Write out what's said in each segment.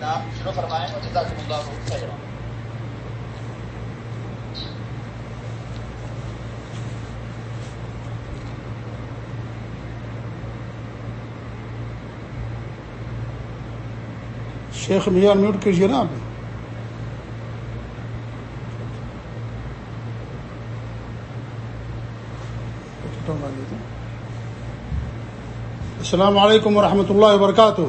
شروع فرمائیں اور جزاک اللہ خیر. شیخ میاں میوٹ کیجیے نا آپ۔ السلام علیکم ورحمۃ اللہ وبرکاتہ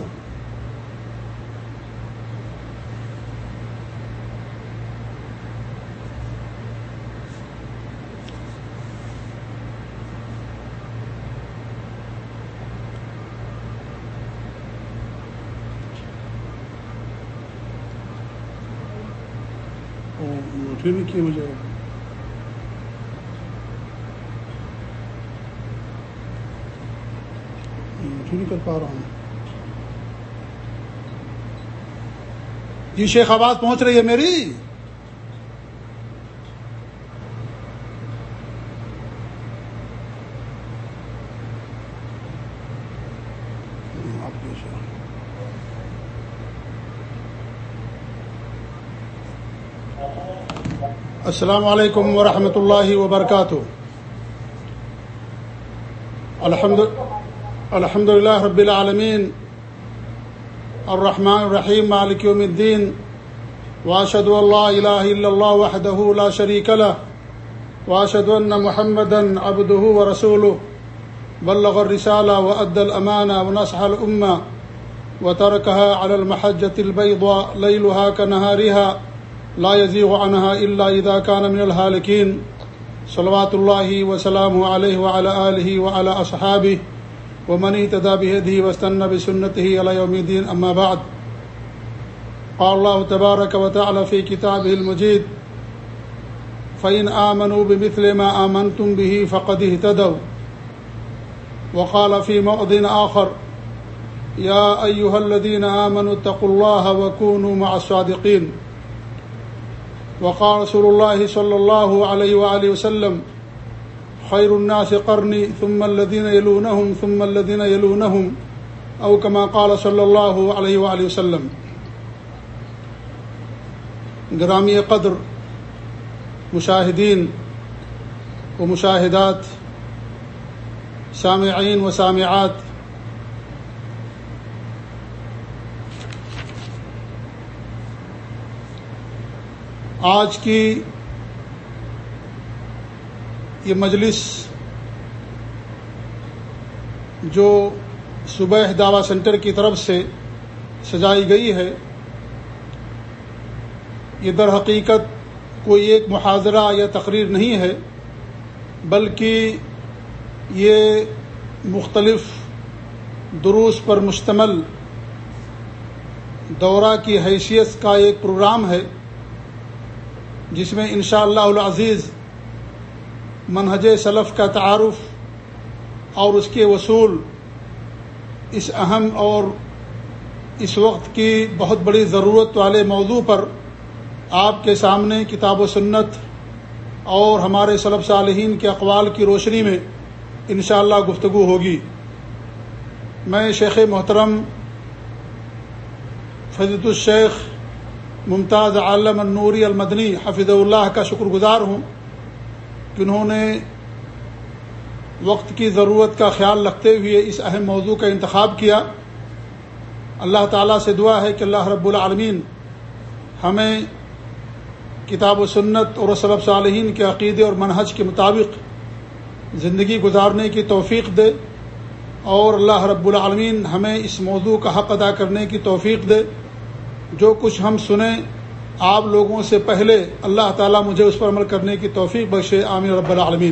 پھر نہیں کیے مجھے نہیں کر پا رہا ہوں جی شیخ آباد پہنچ رہی ہے میری؟ السلام علیکم ورحمۃ اللہ وبرکاتہ۔ الحمد الحمد رب العالمین۔ الرحمن الرحیم، مالک یوم الدین واشد اللہ الہ الا اللہ وحدہ لا شریک له واشد ان محمدا عبده ورسوله بلغ الرسالة وأدى الأمانة ونصح الأمة وتركها على المحجة البيضاء ليلها كنهارها لا يزيغ عنها إلا إذا كان من الهالكين صلوات الله وسلامه عليه وعلى آله وعلى أصحابه ومن اهتدى بهديه واستنى بسنته إلى يوم الدين أما بعد قال الله تبارك وتعالى في كتابه المجيد فإن آمنوا بمثل ما آمنتم به فقد اهتدوا وقال في موضع آخر يا أيها الذين آمنوا اتقوا الله وكونوا مع الصادقين وقال رسول الله صلى الله عليه وآله وسلم خير الناس قرني ثم الذين يلونهم ثم الذين يلونهم أو كما قال صلى الله عليه وآله وسلم. گرامی قدر، مشاہدین و مشاہدات، سامعین و سامعات، آج کی یہ مجلس جو صبح دعوی سینٹر کی طرف سے سجائی گئی ہے، یہ در حقیقت کوئی ایک محاذرہ یا تقریر نہیں ہے، بلکہ یہ مختلف دروس پر مشتمل دورہ کی حیثیت کا ایک پروگرام ہے، جس میں انشاء اللہ العزیز منہج سلف کا تعارف اور اس کے وصول اس اہم اور اس وقت کی بہت بڑی ضرورت والے موضوع پر آپ کے سامنے کتاب و سنت اور ہمارے صلب صالحین کے اقوال کی روشنی میں انشاءاللہ اللہ گفتگو ہوگی۔ میں شیخ محترم فضرت الشیخ ممتاز عالم النوری المدنی حفظ اللہ کا شکر گزار ہوں۔ کہ انہوں نے وقت کی ضرورت کا خیال رکھتے ہوئے اس اہم موضوع کا انتخاب کیا۔ اللہ تعالیٰ سے دعا ہے کہ اللہ رب العالمین ہمیں کتاب و سنت اور صلب صالحین کے عقیدے اور منحج کے مطابق زندگی گزارنے کی توفیق دے اور اللہ رب العالمین ہمیں اس موضوع کا حق ادا کرنے کی توفیق دے۔ جو کچھ ہم سنیں آپ لوگوں سے پہلے اللہ تعالیٰ مجھے اس پر عمل کرنے کی توفیق بخشے عامر رب العالمین۔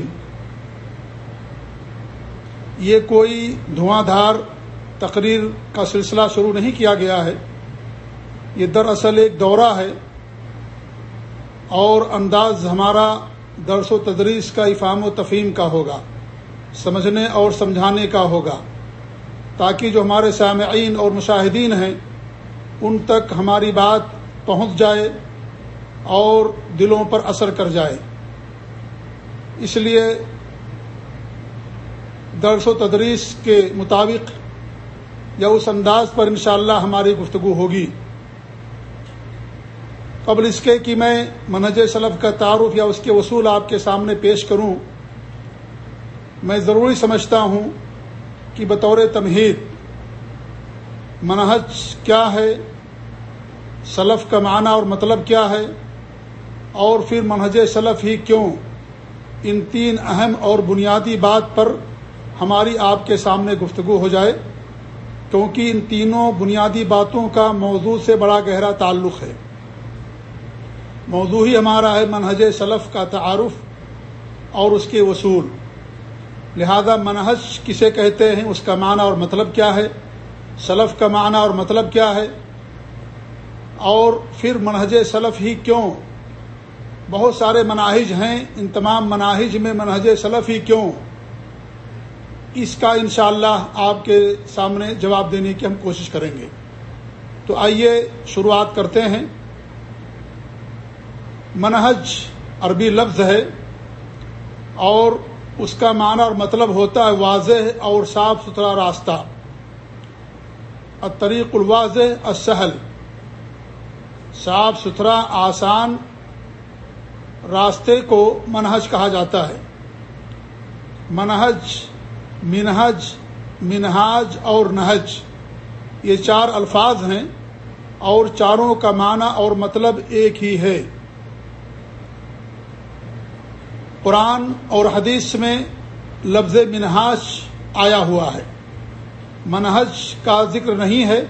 یہ کوئی دھواں دھار تقریر کا سلسلہ شروع نہیں کیا گیا ہے۔ یہ دراصل ایک دورہ ہے۔ اور انداز ہمارا درس و تدریس کا افام و تفہیم کا ہوگا، سمجھنے اور سمجھانے کا ہوگا۔ تاکہ جو ہمارے سامعین اور مشاہدین ہیں، ان تک ہماری بات پہنچ جائے اور دلوں پر اثر کر جائے۔ اس لیے درس و تدریس کے مطابق یا اس انداز پر انشاءاللہ ہماری گفتگو ہوگی۔ قبل اس کے کہ میں منہج سلف کا تعارف یا اس کے وصول آپ کے سامنے پیش کروں، میں ضروری سمجھتا ہوں کہ بطور تمہید منہج کیا ہے سلف کا معنی اور مطلب کیا ہے؟ اور پھر منہج سلف ہی کیوں؟ ان تین اہم اور بنیادی بات پر ہماری آپ کے سامنے گفتگو ہو جائے، کیونکہ ان تینوں بنیادی باتوں کا موضوع سے بڑا گہرا تعلق ہے۔ موضوع ہی ہمارا ہے منہج سلف کا تعارف اور اس کے وصول۔ لہذا منہج کسے کہتے ہیں، اس کا معنی اور مطلب کیا ہے؟ سلف کا معنی اور مطلب کیا ہے؟ اور پھر منہج سلف ہی کیوں؟ بہت سارے مناہج ہیں، ان تمام مناہج میں منہج سلف ہی کیوں؟ اس کا انشاءاللہ اللہ آپ کے سامنے جواب دینے کی ہم کوشش کریں گے۔ تو آئیے شروعات کرتے ہیں۔ منہج عربی لفظ ہے اور اس کا معنی اور مطلب ہوتا ہے واضح اور صاف ستھرا راستہ۔ الطریق الواضح، السہل۔ صاف ستھرا آسان راستے کو منہج کہا جاتا ہے۔ منہج منہج، منہاج اور نہج، یہ چار الفاظ ہیں اور چاروں کا معنی اور مطلب ایک ہی ہے۔ قرآن اور حدیث میں لفظ منہاج آیا ہوا ہے۔ منہج کا ذکر نہیں ہے۔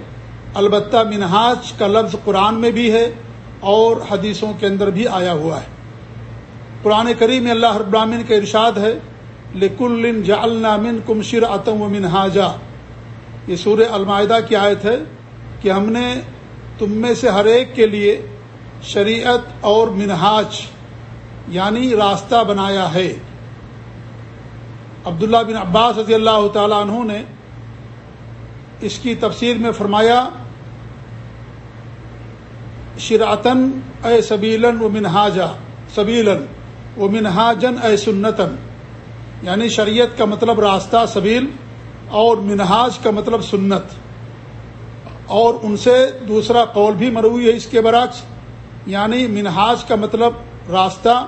البتہ منہاج کا لفظ قرآن میں بھی ہے اور حدیثوں کے اندر بھی آیا ہوا ہے۔ قرآن کریم میں اللہ رب العالمین کا ارشاد ہے لکل جعلنا من کم شر و منہاجا یہ سورہ المائدہ کی آیت ہے کہ ہم نے تم میں سے ہر ایک کے لیے شریعت اور منہاج یعنی راستہ بنایا ہے۔ عبداللہ بن عباس رضی اللہ تعالیٰ عنہ نے اس کی تفسیر میں فرمایا شراطن اے سبیلن و منہاجا سبیلن و منہاجن اے سنتن یعنی شریعت کا مطلب راستہ سبیل اور منہاج کا مطلب سنت۔ اور ان سے دوسرا قول بھی مروی ہے اس کے برعکس۔ یعنی منہاج کا مطلب راستہ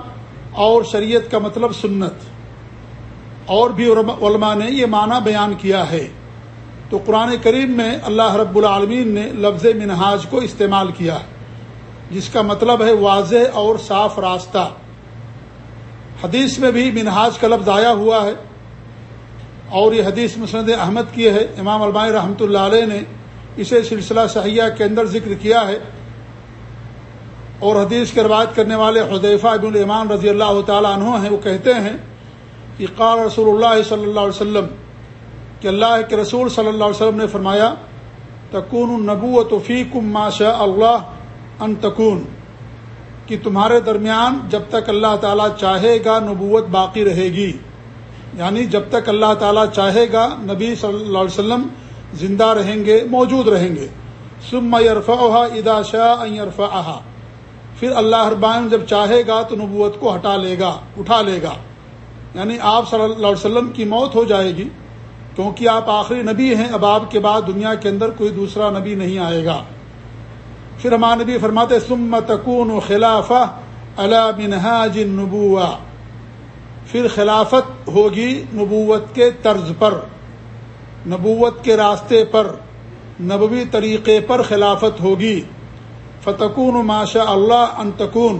اور شریعت کا مطلب سنت۔ اور بھی علماء نے یہ معنی بیان کیا ہے۔ تو قرآن کریم میں اللہ رب العالمین نے لفظ منہاج کو استعمال کیا۔ ہے جس کا مطلب ہے واضح اور صاف راستہ۔ حدیث میں بھی منہاج کا لفظ آیا ہوا ہے۔ اور یہ حدیث مسند احمد کی ہے۔ امام علماء رحمۃ اللہ علیہ نے اسے سلسلہ صحیحہ کے اندر ذکر کیا ہے۔ اور حدیث کے روایت کرنے والے حدیفہ ابن المان رضی اللہ تعالیٰ عنہ ہیں، وہ کہتے ہیں کہ قال رسول اللہ صلی اللہ علیہ وسلم، کہ اللہ کے رسول صلی اللہ علیہ وسلم نے فرمایا، تکون النبوۃ فیکم ما شاء اللہ ان تکون، کہ تمہارے درمیان جب تک اللہ تعالیٰ چاہے گا نبوت باقی رہے گی۔ یعنی جب تک اللہ تعالیٰ چاہے گا نبی صلی اللہ علیہ وسلم زندہ رہیں گے، موجود رہیں گے۔ سم یرفا ادا شاہ یرفا پھر اللہ اربان جب چاہے گا تو نبوت کو ہٹا لے گا، اٹھا لے گا۔ یعنی آپ صلی اللہ علیہ وسلم کی موت ہو جائے گی، کیونکہ آپ آخری نبی ہیں، اب آپ کے بعد دنیا کے اندر کوئی دوسرا نبی نہیں آئے گا۔ پھر ہمارے نبی فرماتے سم تکون خلافہ اللہ منہاج نبوا پھر خلافت ہوگی نبوت کے طرز پر، نبوت کے راستے پر، نبوی طریقے پر خلافت ہوگی۔ فتکون ماشا اللہ انتکون۔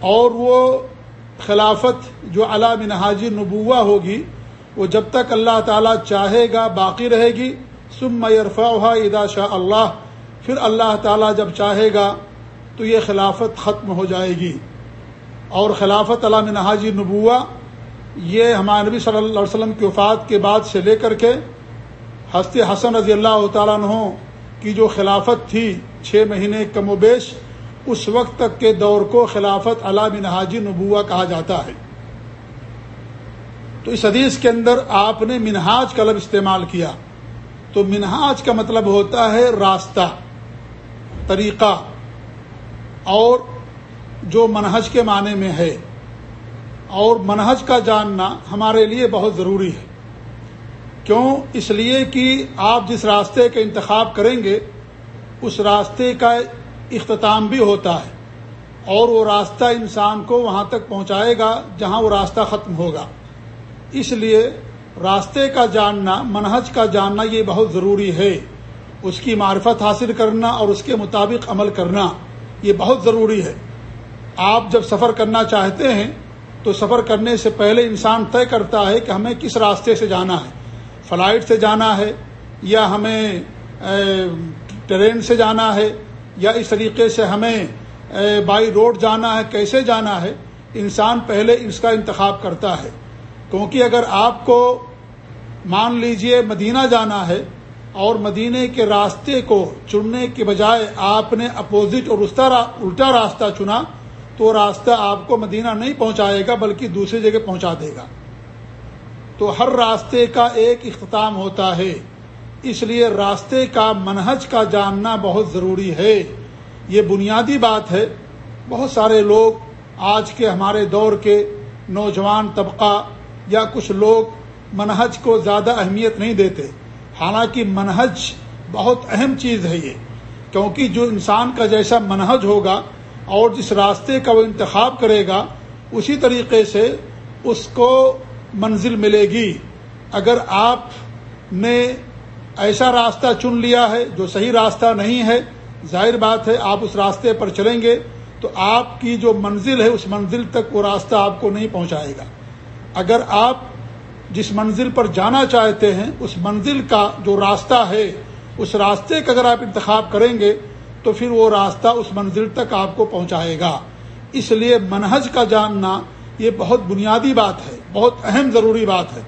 اور وہ خلافت جو علا منہاجی نبوا ہوگی، وہ جب تک اللہ تعالیٰ چاہے گا باقی رہے گی۔ سم میرفا ادا شاہ اللہ۔ پھر اللہ تعالیٰ جب چاہے گا تو یہ خلافت ختم ہو جائے گی۔ اور خلافت علام نہاجی نبوا یہ ہمارے نبی صلی اللہ علیہ وسلم کی وفات کے بعد سے لے کر کے ہست حسن رضی اللہ تعالیٰ عنہ کی جو خلافت تھی چھ مہینے کم و بیش، اس وقت تک کے دور کو خلافت علام نہاجی نبوا کہا جاتا ہے۔ تو اس حدیث کے اندر آپ نے منہاج کا لفظ استعمال کیا۔ تو منہاج کا مطلب ہوتا ہے راستہ۔ طریقہ اور جو منہج کے معنی میں ہے اور منہج کا جاننا ہمارے لیے بہت ضروری ہے۔ کیوں؟ اس لیے کہ آپ جس راستے کا انتخاب کریں گے، اس راستے کا اختتام بھی ہوتا ہے اور وہ راستہ انسان کو وہاں تک پہنچائے گا جہاں وہ راستہ ختم ہوگا۔ اس لیے راستے کا جاننا، منہج کا جاننا یہ بہت ضروری ہے۔ اس کی معرفت حاصل کرنا اور اس کے مطابق عمل کرنا، یہ بہت ضروری ہے۔ آپ جب سفر کرنا چاہتے ہیں، تو سفر کرنے سے پہلے انسان طے کرتا ہے کہ ہمیں کس راستے سے جانا ہے۔ فلائٹ سے جانا ہے یا ہمیں ٹرین سے جانا ہے یا اس طریقے سے ہمیں بائی روڈ جانا ہے، کیسے جانا ہے، انسان پہلے اس کا انتخاب کرتا ہے۔ کیونکہ اگر آپ کو مان لیجیے مدینہ جانا ہے اور مدینے کے راستے کو چننے کے بجائے آپ نے اپوزٹ اور الٹا راستہ چنا، تو راستہ آپ کو مدینہ نہیں پہنچائے گا، بلکہ دوسری جگہ پہنچا دے گا۔ تو ہر راستے کا ایک اختتام ہوتا ہے۔ اس لیے راستے کا منہج کا جاننا بہت ضروری ہے۔ یہ بنیادی بات ہے۔ بہت سارے لوگ آج کے ہمارے دور کے نوجوان طبقہ یا کچھ لوگ منہج کو زیادہ اہمیت نہیں دیتے۔ حالانکہ منہج بہت اہم چیز ہے یہ، کیونکہ جو انسان کا جیسا منہج ہوگا اور جس راستے کا وہ انتخاب کرے گا، اسی طریقے سے اس کو منزل ملے گی۔ اگر آپ نے ایسا راستہ چن لیا ہے جو صحیح راستہ نہیں ہے، ظاہر بات ہے آپ اس راستے پر چلیں گے تو آپ کی جو منزل ہے، اس منزل تک وہ راستہ آپ کو نہیں پہنچائے گا۔ اگر آپ جس منزل پر جانا چاہتے ہیں، اس منزل کا جو راستہ ہے، اس راستے کا اگر آپ انتخاب کریں گے، تو پھر وہ راستہ اس منزل تک آپ کو پہنچائے گا۔ اس لیے منہج کا جاننا یہ بہت بنیادی بات ہے، بہت اہم ضروری بات ہے۔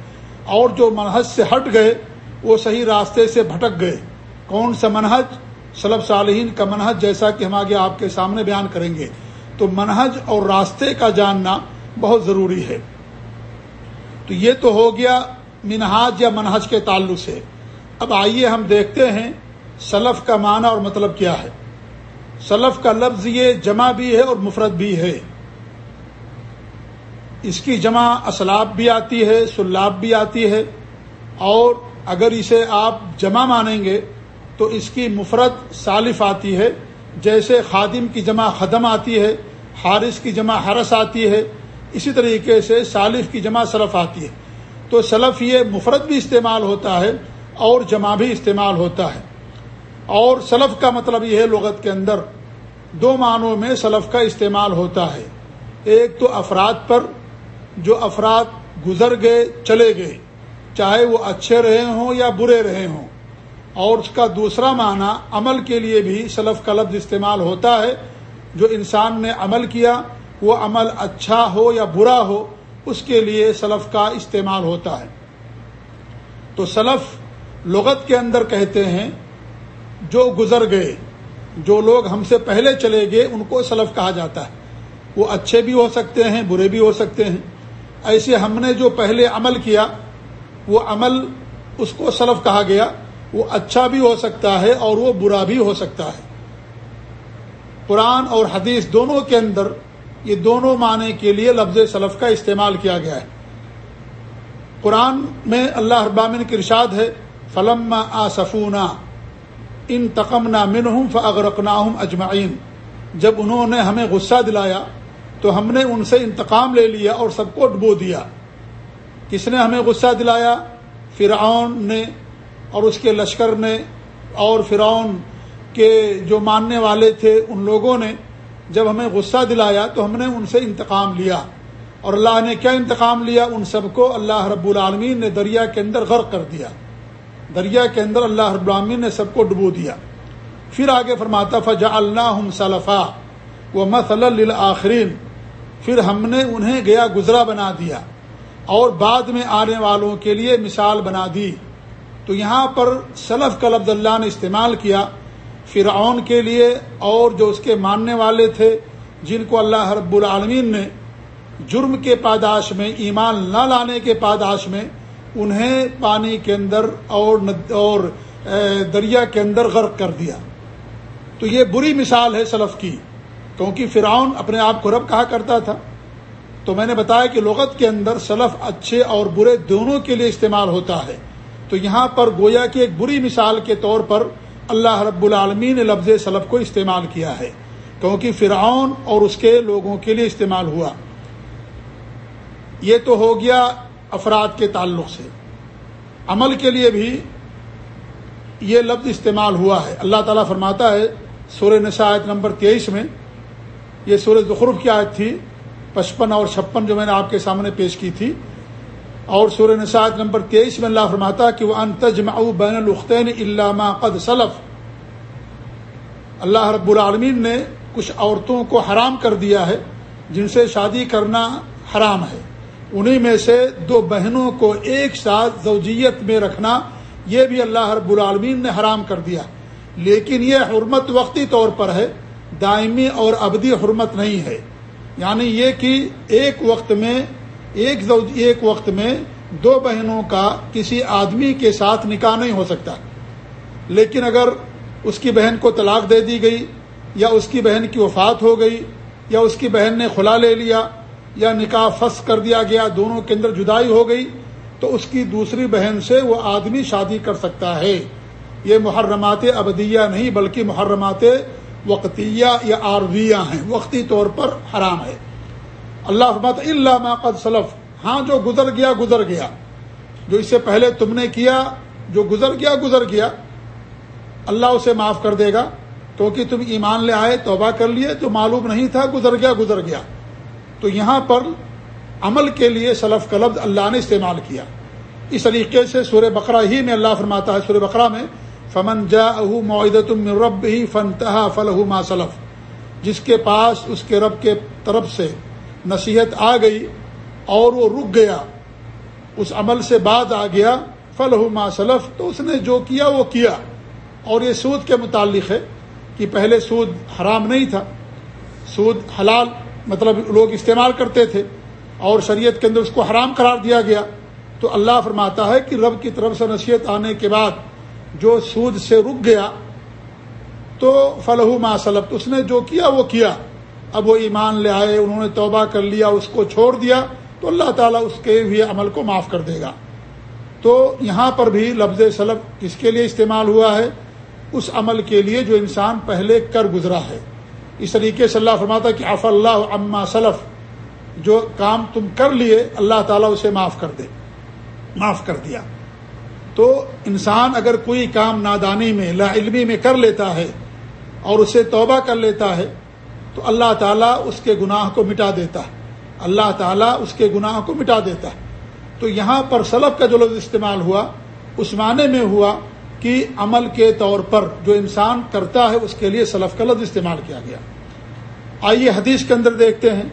اور جو منہج سے ہٹ گئے، وہ صحیح راستے سے بھٹک گئے۔ کون سا منہج؟ صلب صالحین کا منہج جیسا کہ ہم آگے آپ کے سامنے بیان کریں گے۔ تو منہج اور راستے کا جاننا بہت ضروری ہے۔ تو یہ تو ہو گیا منہاج یا منہج کے تعلق سے۔ اب آئیے ہم دیکھتے ہیں سلف کا معنی اور مطلب کیا ہے۔ سلف کا لفظ یہ جمع بھی ہے اور مفرد بھی ہے۔ اس کی جمع اسلاب بھی آتی ہے، سلاب بھی آتی ہے۔ اور اگر اسے آپ جمع مانیں گے تو اس کی مفرد صالف آتی ہے۔ جیسے خادم کی جمع خدم آتی ہے، حارث کی جمع حرس آتی ہے۔ اسی طریقے سے صالف کی جمع سلف آتی ہے۔ تو سلف یہ مفرد بھی استعمال ہوتا ہے اور جمع بھی استعمال ہوتا ہے۔ اور سلف کا مطلب یہ ہے لغت کے اندر دو معنوں میں سلف کا استعمال ہوتا ہے۔ ایک تو افراد پر جو افراد گزر گئے، چلے گئے، چاہے وہ اچھے رہے ہوں یا برے رہے ہوں۔ اور اس کا دوسرا معنی عمل کے لیے بھی سلف کا لفظ استعمال ہوتا ہے، جو انسان نے عمل کیا وہ عمل اچھا ہو یا برا ہو، اس کے لیے سلف کا استعمال ہوتا ہے۔ تو سلف لغت کے اندر کہتے ہیں، جو گزر گئے، جو لوگ ہم سے پہلے چلے گئے، ان کو سلف کہا جاتا ہے۔ وہ اچھے بھی ہو سکتے ہیں، برے بھی ہو سکتے ہیں۔ ایسے ہم نے جو پہلے عمل کیا، وہ عمل اس کو سلف کہا گیا۔ وہ اچھا بھی ہو سکتا ہے اور وہ برا بھی ہو سکتا ہے۔ قرآن اور حدیث دونوں کے اندر یہ دونوں معنی کے لیے لفظ سلف کا استعمال کیا گیا ہے۔ قرآن میں اللہ ابامن کی ارشاد ہے فلم آ سفونا ان تقم نہ من ہوں اجمعین جب انہوں نے ہمیں غصہ دلایا، تو ہم نے ان سے انتقام لے لیا اور سب کو ڈبو دیا۔ کس نے ہمیں غصہ دلایا؟ فرعون نے اور اس کے لشکر نے اور فرعون کے جو ماننے والے تھے، ان لوگوں نے۔ جب ہمیں غصہ دلایا تو ہم نے ان سے انتقام لیا اور اللہ نے کیا انتقام لیا؟ ان سب کو اللہ رب العالمین نے دریا کے اندر غرق کر دیا۔ دریا کے اندر اللہ رب العالمین نے سب کو ڈبو دیا۔ پھر آگے فرماتا فجا اللہ صلفا وہ مسل آخرین پھر ہم نے انہیں گیا گزرا بنا دیا اور بعد میں آنے والوں کے لیے مثال بنا دی۔ تو یہاں پر سلف کا لفظ اللہ نے استعمال کیا۔ فرعون کے لیے اور جو اس کے ماننے والے تھے، جن کو اللہ رب العالمین نے جرم کے پاداش میں، ایمان نہ لانے کے پاداش میں، انہیں پانی کے اندر اور اور دریا کے اندر غرق کر دیا۔ تو یہ بری مثال ہے سلف کی، کیونکہ فرعون اپنے آپ کو رب کہا کرتا تھا۔ تو میں نے بتایا کہ لغت کے اندر سلف اچھے اور برے دونوں کے لیے استعمال ہوتا ہے۔ تو یہاں پر گویا کی ایک بری مثال کے طور پر اللہ رب العالمین نے لفظ سلف کو استعمال کیا ہے کیونکہ فرعون اور اس کے لوگوں کے لیے استعمال ہوا۔ یہ تو ہو گیا افراد کے تعلق سے۔ عمل کے لیے بھی یہ لفظ استعمال ہوا ہے۔ اللہ تعالیٰ فرماتا ہے، سورہ نشاعت نمبر تیئیس میں، یہ سورہ ذخرف کی آیت تھی، پچپن اور چھپن جو میں نے آپ کے سامنے پیش کی تھی۔ اور سورہ نشاعت نمبر تیئیس میں اللہ فرماتا کہ وہ انتجم بین الختین علامہ قد سلف۔ اللہ رب العالمین نے کچھ عورتوں کو حرام کر دیا ہے، جن سے شادی کرنا حرام ہے۔ انہی میں سے دو بہنوں کو ایک ساتھ زوجیت میں رکھنا، یہ بھی اللہ رب العالمین نے حرام کر دیا۔ لیکن یہ حرمت وقتی طور پر ہے، دائمی اور ابدی حرمت نہیں ہے۔ یعنی یہ کہ ایک وقت میں ایک زوج ایک وقت میں دو بہنوں کا کسی آدمی کے ساتھ نکاح نہیں ہو سکتا۔ لیکن اگر اس کی بہن کو طلاق دے دی گئی، یا اس کی بہن کی وفات ہو گئی، یا اس کی بہن نے خلا لے لیا، یا نکاح فس کر دیا گیا، دونوں کے اندر جدائی ہو گئی، تو اس کی دوسری بہن سے وہ آدمی شادی کر سکتا ہے۔ یہ محرمات ابدیہ نہیں، بلکہ محرمات وقتیہ یا عارضیہ ہیں۔ وقتی طور پر حرام ہے۔ اللہ فرمات اللہ ما قد سلف. ہاں جو گزر گیا گزر گیا۔ جو اس سے پہلے تم نے کیا، جو گزر گیا گزر گیا۔ اللہ اسے معاف کر دے گا۔ کیونکہ تم ایمان لے آئے، توبہ کر لیے، جو معلوم نہیں تھا، گزر گیا گزر گیا۔ تو یہاں پر عمل کے لیے سلف کا لفظ اللہ نے استعمال کیا۔ اس طریقے سے سورہ بقرہ ہی میں اللہ فرماتا ہے، سورہ بقرہ میں، فمن جا اہ معدت رب ہی فنتہا فلح ما سلف. جس کے پاس، اس کے رب کے طرف سے نصیحت آ گئی اور وہ رک گیا، اس عمل سے بعد آ گیا فلح ما سلف، تو اس نے جو کیا وہ کیا۔ اور یہ سود کے متعلق ہے کہ پہلے سود حرام نہیں تھا، سود حلال مطلب لوگ استعمال کرتے تھے اور شریعت کے اندر اس کو حرام قرار دیا گیا۔ تو اللہ فرماتا ہے کہ رب کی طرف سے نصیحت آنے کے بعد جو سود سے رک گیا، تو فلح ما سلب اس نے جو کیا وہ کیا۔ اب وہ ایمان لے آئے، انہوں نے توبہ کر لیا، اس کو چھوڑ دیا، تو اللہ تعالیٰ اس کے ہوئے عمل کو معاف کر دے گا۔ تو یہاں پر بھی لفظ سلب کس کے لیے استعمال ہوا ہے، اس عمل کے لیے جو انسان پہلے کر گزرا ہے۔ اس طریقے سے اللہ فرماتا کہ آف اللہ عما سلف، جو کام تم کر لیے، اللہ تعالیٰ اسے معاف کر دے، معاف کر دیا۔ تو انسان اگر کوئی کام نادانی میں، لا علمی میں کر لیتا ہے اور اسے توبہ کر لیتا ہے تو اللہ تعالیٰ اس کے گناہ کو مٹا دیتا ہے۔ اللہ تعالیٰ اس کے گناہ کو مٹا دیتا ہے۔ تو یہاں پر سلب کا جو لفظ استعمال ہوا، اس معنی میں ہوا کہ عمل کے طور پر جو انسان کرتا ہے، اس کے لیے سلف کا لفظ استعمال کیا گیا۔ آئیے حدیث کے اندر دیکھتے ہیں۔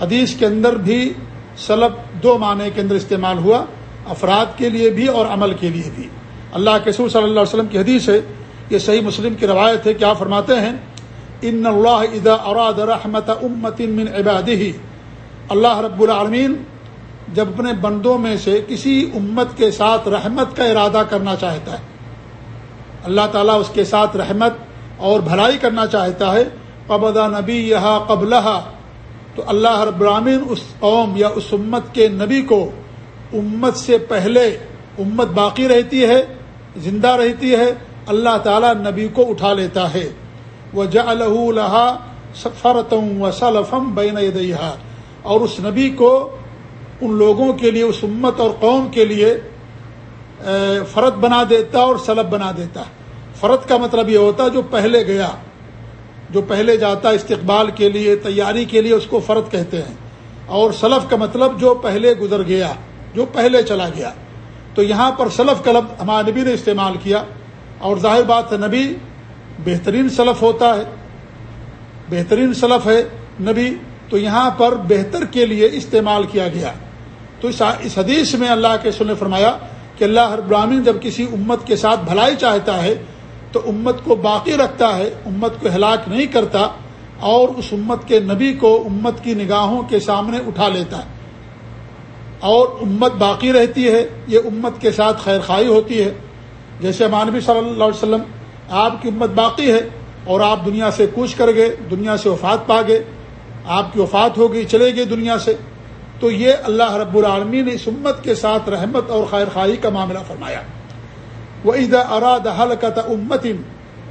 حدیث کے اندر بھی سلب دو معنی کے اندر استعمال ہوا، افراد کے لیے بھی اور عمل کے لیے بھی۔ اللہ کے سور صلی اللہ علیہ وسلم کی حدیث ہے، یہ صحیح مسلم کی روایت ہے کیا فرماتے ہیں ان اللہ ادا اراد رحمت امت من عبادی اللہ رب العالمین جب اپنے بندوں میں سے کسی امت کے ساتھ رحمت کا ارادہ کرنا چاہتا ہے اللہ تعالیٰ اس کے ساتھ رحمت اور بھلائی کرنا چاہتا ہے قبضہ نبی یہ قبل تو اللہ رب العالمین اس قوم یا اس امت کے نبی کو امت سے پہلے امت باقی رہتی ہے، زندہ رہتی ہے، اللہ تعالیٰ نبی کو اٹھا لیتا ہے۔ وہ جا الحا سفرتم و سلفم بین دیا اور اس نبی کو ان لوگوں کے لیے، اس امت اور قوم کے لیے فرد بنا دیتا اور سلب بنا دیتا۔ فرد کا مطلب یہ ہوتا جو پہلے گیا، جو پہلے جاتا استقبال کے لیے، تیاری کے لیے اس کو فرد کہتے ہیں۔ اور سلف کا مطلب جو پہلے گزر گیا، جو پہلے چلا گیا۔ تو یہاں پر سلف کا لفظ ہمارے نبی نے استعمال کیا۔ اور ظاہر بات ہے، نبی بہترین سلف ہوتا ہے، بہترین سلف ہے نبی، تو یہاں پر بہتر کے لیے استعمال کیا گیا۔ تو اس حدیث میں اللہ کے سن نے فرمایا کہ اللہ ہر براہین جب کسی امت کے ساتھ بھلائی چاہتا ہے، تو امت کو باقی رکھتا ہے، امت کو ہلاک نہیں کرتا، اور اس امت کے نبی کو امت کی نگاہوں کے سامنے اٹھا لیتا ہے۔ اور امت باقی رہتی ہے، یہ امت کے ساتھ خیر خائی ہوتی ہے۔ جیسے مانوی صلی اللہ علیہ وسلم آپ کی امت باقی ہے اور آپ دنیا سے کوچ کر گئے، دنیا سے وفات پا گئے۔ آپ کی وفات ہو گئی چلے گئے دنیا سے۔ تو یہ اللہ رب العالمی نے اس امت کے ساتھ رحمت اور خیر خواہی کا معاملہ فرمایا۔ وہ عید اراد حلقت امت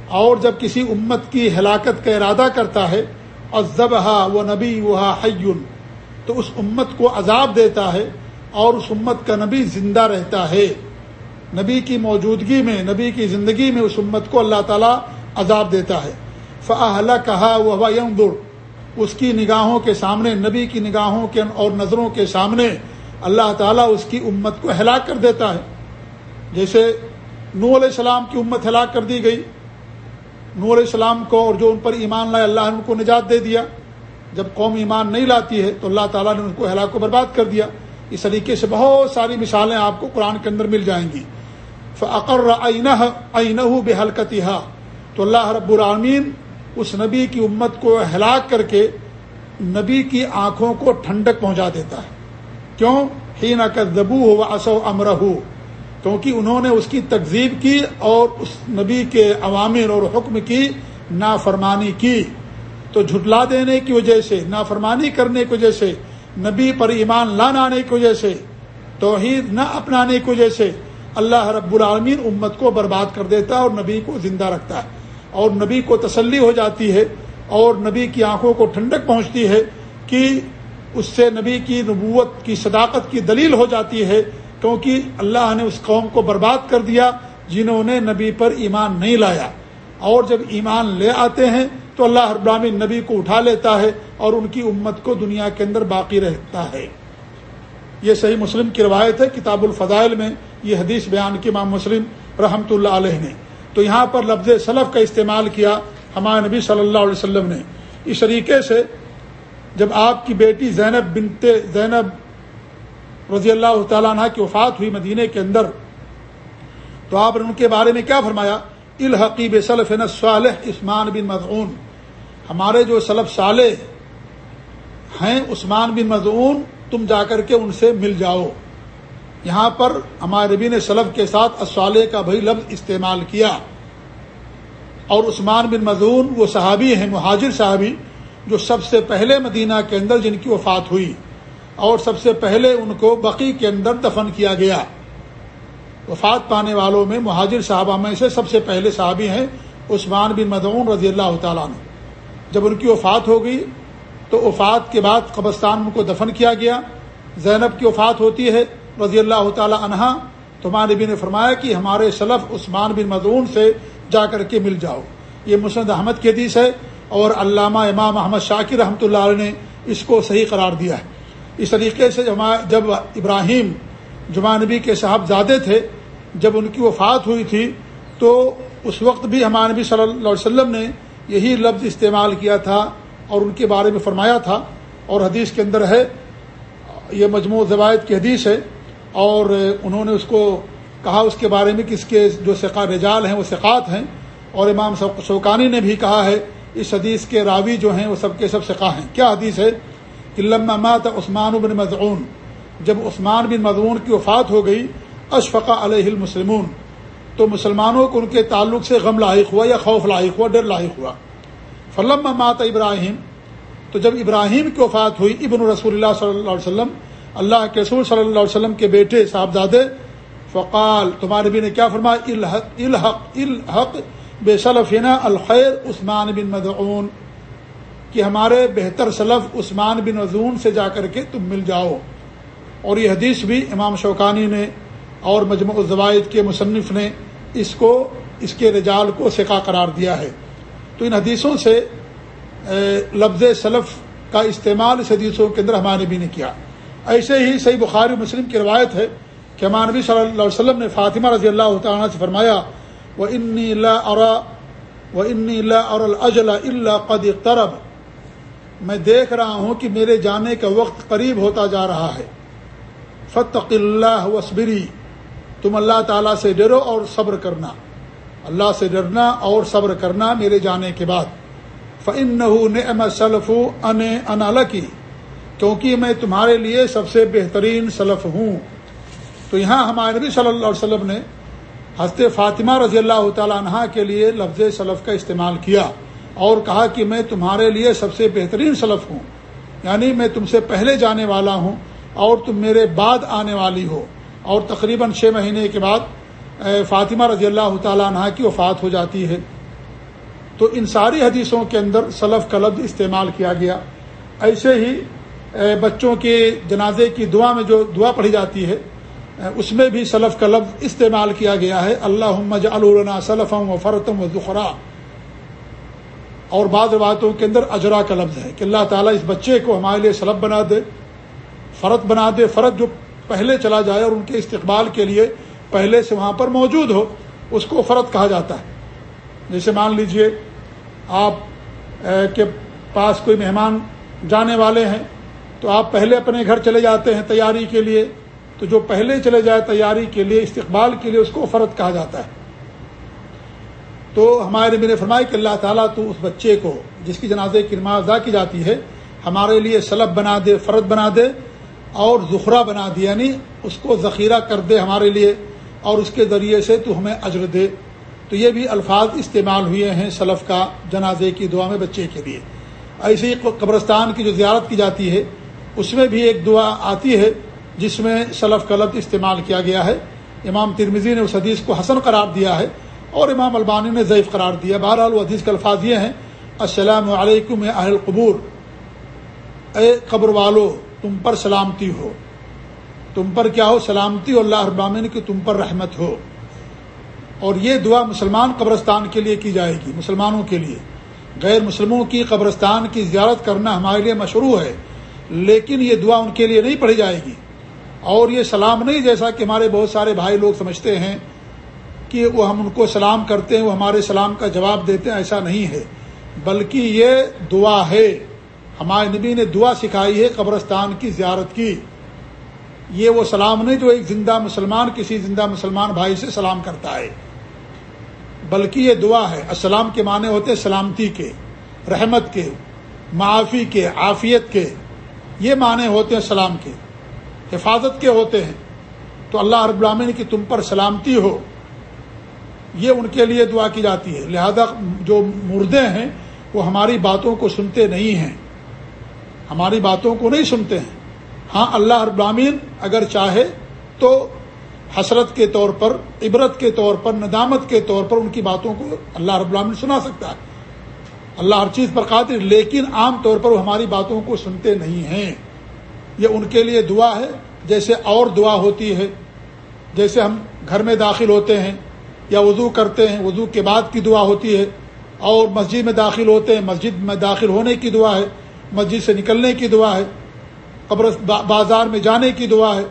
اور جب کسی امت کی ہلاکت کا ارادہ کرتا ہے اور ازبہ و نبی وہا حیون تو اس امت کو عذاب دیتا ہے اور اس امت کا نبی زندہ رہتا ہے۔ نبی کی موجودگی میں، نبی کی زندگی میں اس امت کو اللہ تعالیٰ عذاب دیتا ہے۔ فعلا کہا وہ یمدر اس کی نگاہوں کے سامنے، نبی کی نگاہوں کے اور نظروں کے سامنے اللہ تعالیٰ اس کی امت کو ہلاک کر دیتا ہے۔ جیسے نو علیہ السلام کی امت ہلاک کر دی گئی۔ نور علیہ السلام کو اور جو ان پر ایمان لائے، اللہ نے ان کو نجات دے دیا۔ جب قوم ایمان نہیں لاتی ہے، تو اللہ تعالیٰ نے ان کو ہلاک کو برباد کر دیا۔ اس طریقے سے بہت ساری مثالیں آپ کو قرآن کے اندر مل جائیں گی۔ فقر عین بے حلقتہ تو اللہ رب العالمین اس نبی کی امت کو ہلاک کر کے نبی کی آنکھوں کو ٹھنڈک پہنچا دیتا ہے۔ کیوں؟ ہی نہ کر دبو ہو اصو امرہ کیونکہ انہوں نے اس کی تقزیب کی اور اس نبی کے عوامر اور حکم کی نافرمانی کی۔ تو جھٹلا دینے کی وجہ سے، نافرمانی کرنے کی وجہ سے، نبی پر ایمان لانا آنے کی وجہ سے، توحید نہ اپنانے کی وجہ سے اللہ رب العالمین امت کو برباد کر دیتا ہے اور نبی کو زندہ رکھتا ہے۔ اور نبی کو تسلی ہو جاتی ہے اور نبی کی آنکھوں کو ٹھنڈک پہنچتی ہے کہ اس سے نبی کی نبوت کی صداقت کی دلیل ہو جاتی ہے کیونکہ اللہ نے اس قوم کو برباد کر دیا جنہوں نے نبی پر ایمان نہیں لایا۔ اور جب ایمان لے آتے ہیں تو اللہ ابرامی نبی کو اٹھا لیتا ہے اور ان کی امت کو دنیا کے اندر باقی رہتا ہے۔ یہ صحیح مسلم کی روایت ہے، کتاب الفضائل میں یہ حدیث بیان کی امام مسلم رحمۃ اللہ علیہ نے۔ تو یہاں پر لفظ سلف کا استعمال کیا ہمارے نبی صلی اللہ علیہ وسلم نے۔ اس طریقے سے جب آپ کی بیٹی زینب بنتے زینب رضی اللہ تعالیٰ عنہ کی وفات ہوئی مدینے کے اندر، تو آپ نے ان کے بارے میں کیا فرمایا؟ الحقیب صلف صالح عثمان بن مضعون۔ ہمارے جو سلف صالح ہیں، عثمان بن مضعون تم جا کر کے ان سے مل جاؤ۔ یہاں پر ہمارے نبی نے سلف کے ساتھ اسالح کا بھائی لفظ استعمال کیا۔ اور عثمان بن مضون وہ صحابی ہیں، مہاجر صحابی، جو سب سے پہلے مدینہ کے اندر جن کی وفات ہوئی اور سب سے پہلے ان کو بقی کے اندر دفن کیا گیا۔ وفات پانے والوں میں مہاجر صحابہ میں سے سب سے پہلے صحابی ہیں عثمان بن مدعون رضی اللہ تعالیٰ نے جب ان کی وفات ہو گئی تو وفات کے بعد قبرستان ان کو دفن کیا گیا۔ زینب کی وفات ہوتی ہے، رضی اللہ تعالیٰ عنہ تو ہمارے نبی نے فرمایا کہ ہمارے سلف عثمان بن مدعون سے جا کر کے مل جاؤ۔ یہ مسند احمد کی حدیث ہے اور علامہ امام احمد شاکر رحمۃ اللہ علیہ نے اس کو صحیح قرار دیا ہے۔ اس طریقے سے جب ابراہیم جمع نبی کے صاحبزادے تھے، جب ان کی وفات ہوئی تھی، تو اس وقت بھی ہمارے نبی صلی اللہ علیہ وسلم نے یہی لفظ استعمال کیا تھا۔ اور ان کے بارے میں فرمایا تھا اور حدیث کے اندر ہے، یہ مجموع زوائد کی حدیث ہے اور انہوں نے اس کو کہا اس کے بارے میں کہ اس کے جو سقا رجال ہیں وہ سقات ہیں اور امام شوکانی نے بھی کہا ہے اس حدیث کے راوی جو ہیں وہ سب کے سب سقا ہیں۔ کیا حدیث ہے؟ کہ لما مات عثمان بن مضعون، جب عثمان بن مضعون کی وفات ہو گئی اشفقہ علیہ المسلمون، تو مسلمانوں کو ان کے تعلق سے غم لاحق ہوا یا خوف لاحق ہوا، ڈر لاحق ہوا۔ فلم مات ابراہیم تو جب ابراہیم کی وفات ہوئی، ابن رسول اللہ صلی اللہ علیہ وسلم، اللہ کے رسول صلی اللہ علیہ وسلم کے بیٹے صاحبزادے، فقال، تمہارے بھی نے کیا فرمایا؟ الحق الحق الحق بے صلفینہ الخیر عثمان بن مدعون، کہ ہمارے بہتر سلف عثمان بن عظون سے جا کر کے تم مل جاؤ۔ اور یہ حدیث بھی امام شوکانی نے اور مجموع الزوائد کے مصنف نے اس کو، اس کے رجال کو سکا قرار دیا ہے۔ تو ان حدیثوں سے لفظ سلف کا استعمال اس حدیثوں کے اندر ہمارے نبی نے کیا۔ ایسے ہی صحیح بخاری مسلم کی روایت ہے کہ ہمارے نبی صلی اللہ علیہ وسلم نے فاطمہ رضی اللہ تعالیٰ سے فرمایا وہ انی اللہ اور وہ انی اللہ اور الجلا اللہ قد طرب میں دیکھ رہا ہوں کہ میرے جانے کا وقت قریب ہوتا جا رہا ہے۔ فتق اللہ وصبری تم اللہ تعالیٰ سے ڈرو اور صبر کرنا۔ اللہ سے ڈرنا اور صبر کرنا میرے جانے کے بعد۔ فن نہ سلف ان ان کی کیونکہ میں تمہارے لیے سب سے بہترین سلف ہوں۔ تو یہاں ہمارے نبی صلی اللہ علیہ وسلم نے حضرت فاطمہ رضی اللہ تعالیٰ عنہ کے لیے لفظ سلف کا استعمال کیا اور کہا کہ میں تمہارے لیے سب سے بہترین سلف ہوں۔ یعنی میں تم سے پہلے جانے والا ہوں اور تم میرے بعد آنے والی ہو۔ اور تقریباً چھ مہینے کے بعد فاطمہ رضی اللہ تعالیٰ عنہ کی وفات ہو جاتی ہے۔ تو ان ساری حدیثوں کے اندر سلف کا لفظ استعمال کیا گیا۔ ایسے ہی بچوں کے جنازے کی دعا میں جو دعا پڑھی جاتی ہے اس میں بھی سلف کا لفظ استعمال کیا گیا ہے۔ اللہ النا سلفم و فرتم و ذخرا۔ اور بعض روایتوں کے اندر اجرا کا لفظ ہے کہ اللہ تعالیٰ اس بچے کو ہمارے لیے سلب بنا دے فرد بنا دے فرد جو پہلے چلا جائے اور ان کے استقبال کے لیے پہلے سے وہاں پر موجود ہو، اس کو فرد کہا جاتا ہے۔ جیسے مان لیجیے، آپ کے پاس کوئی مہمان جانے والے ہیں، تو آپ پہلے اپنے گھر چلے جاتے ہیں تیاری کے لیے۔ تو جو پہلے چلے جائے تیاری کے لیے، استقبال کے لیے، اس کو فرد کہا جاتا ہے۔ تو ہمارے نبی نے فرمایا کہ اللہ تعالیٰ تو اس بچے کو، جس کی جنازے کی نماز ادا کی جاتی ہے، ہمارے لیے سلب بنا دے، فرد بنا دے اور ذخرہ بنا دے یعنی اس کو ذخیرہ کر دے ہمارے لیے۔ اور اس کے ذریعے سے تو ہمیں اجر دے۔ تو یہ بھی الفاظ استعمال ہوئے ہیں سلف کا جنازے کی دعا میں بچے کے لیے۔ ایسے ہی قبرستان کی جو زیارت کی جاتی ہے، اس میں بھی ایک دعا آتی ہے، جس میں سلف کا لفظ استعمال کیا گیا ہے۔ امام ترمزی نے اس حدیث کو حسن قرار دیا ہے اور امام البانی نے ضعیف قرار دیا۔ بہرحال وہ حدیث کے الفاظ یہ ہیں، السلام علیکم اہل قبور۔ اے قبر والو، تم پر سلامتی ہو۔ تم پر کیا ہو سلامتی اور اللہ ابامن کی تم پر رحمت ہو اور یہ دعا مسلمان قبرستان کے لیے کی جائے گی، مسلمانوں کے لیے۔ غیر مسلموں کی قبرستان کی زیارت کرنا ہمارے لیے مشروع ہے، لیکن یہ دعا ان کے لیے نہیں پڑھی جائے گی۔ اور یہ سلام نہیں جیسا کہ ہمارے بہت سارے بھائی لوگ سمجھتے ہیں کہ وہ ہم ان کو سلام کرتے ہیں، وہ ہمارے سلام کا جواب دیتے ہیں، ایسا نہیں ہے۔ بلکہ یہ دعا ہے، ہمارے نبی نے دعا سکھائی ہے قبرستان کی زیارت کی۔ یہ وہ سلام نہیں جو ایک زندہ مسلمان، کسی زندہ مسلمان بھائی سے سلام کرتا ہے۔ بلکہ یہ دعا ہے، السلام کے معنی ہوتے سلامتی کے، رحمت کے، معافی کے، عافیت کے۔ یہ معنی ہوتے ہیں سلام کے۔ حفاظت کے ہوتے ہیں۔ تو اللہ رب العالمین کی تم پر سلامتی ہو۔ یہ ان کے لیے دعا کی جاتی ہے۔ لہذا جو مردے ہیں، وہ ہماری باتوں کو سنتے نہیں ہیں۔ ہماری باتوں کو نہیں سنتے ہیں۔ ہاں اللہ رب اگر چاہے تو حسرت کے طور پر، عبرت کے طور پر، ندامت کے طور پر ان کی باتوں کو اللہ رب العالمین سنا سکتا ہے۔ اللہ ہر چیز پر قادر، لیکن عام طور پر وہ ہماری باتوں کو سنتے نہیں ہیں۔ یہ ان کے لیے دعا ہے۔ جیسے اور دعا ہوتی ہے، جیسے ہم گھر میں داخل ہوتے ہیں یا وضو کرتے ہیں، وضو کے بعد کی دعا ہوتی ہے۔ اور مسجد میں داخل ہوتے ہیں، مسجد میں داخل ہونے کی دعا ہے، مسجد سے نکلنے کی دعا ہے۔ قبر بازار میں جانے کی دعا ہے۔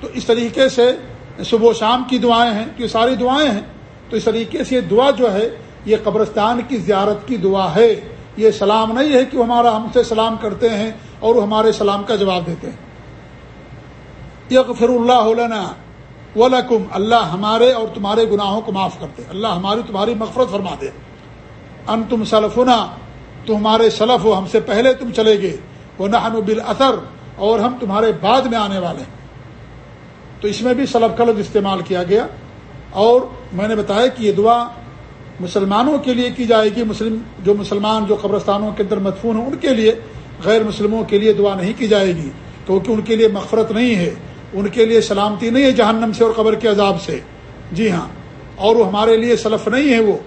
تو اس طریقے سے صبح و شام کی دعائیں ہیں، یہ ساری دعائیں ہیں۔ تو اس طریقے سے یہ دعا جو ہے، یہ قبرستان کی زیارت کی دعا ہے۔ یہ سلام نہیں ہے کہ وہ ہمارا ہم سے سلام کرتے ہیں اور وہ ہمارے سلام کا جواب دیتے ہیں۔ یغفر اللہ علنا ولکم، اللہ ہمارے اور تمہارے گناہوں کو معاف کرتے اللہ ہماری تمہاری مغفرت فرما دے۔ ان تم سلفنا، تو ہمارے سلف ہو، ہم سے پہلے تم چلے گے وہ نہ بال اور ہم تمہارے بعد میں آنے والے ہیں۔ تو اس میں بھی سلف کا لفظ استعمال کیا گیا۔ اور میں نے بتایا کہ یہ دعا مسلمانوں کے لیے کی جائے گی۔ مسلم جو مسلمان جو قبرستانوں کے اندر مدفون ہیں ان کے لیے غیر مسلموں کے لیے دعا نہیں کی جائے گی۔ کیونکہ ان کے لیے مغفرت نہیں ہے۔ ان کے لیے سلامتی نہیں ہے جہنم سے اور قبر کے عذاب سے۔ جی ہاں۔ اور وہ ہمارے لیے سلف نہیں ہے وہ۔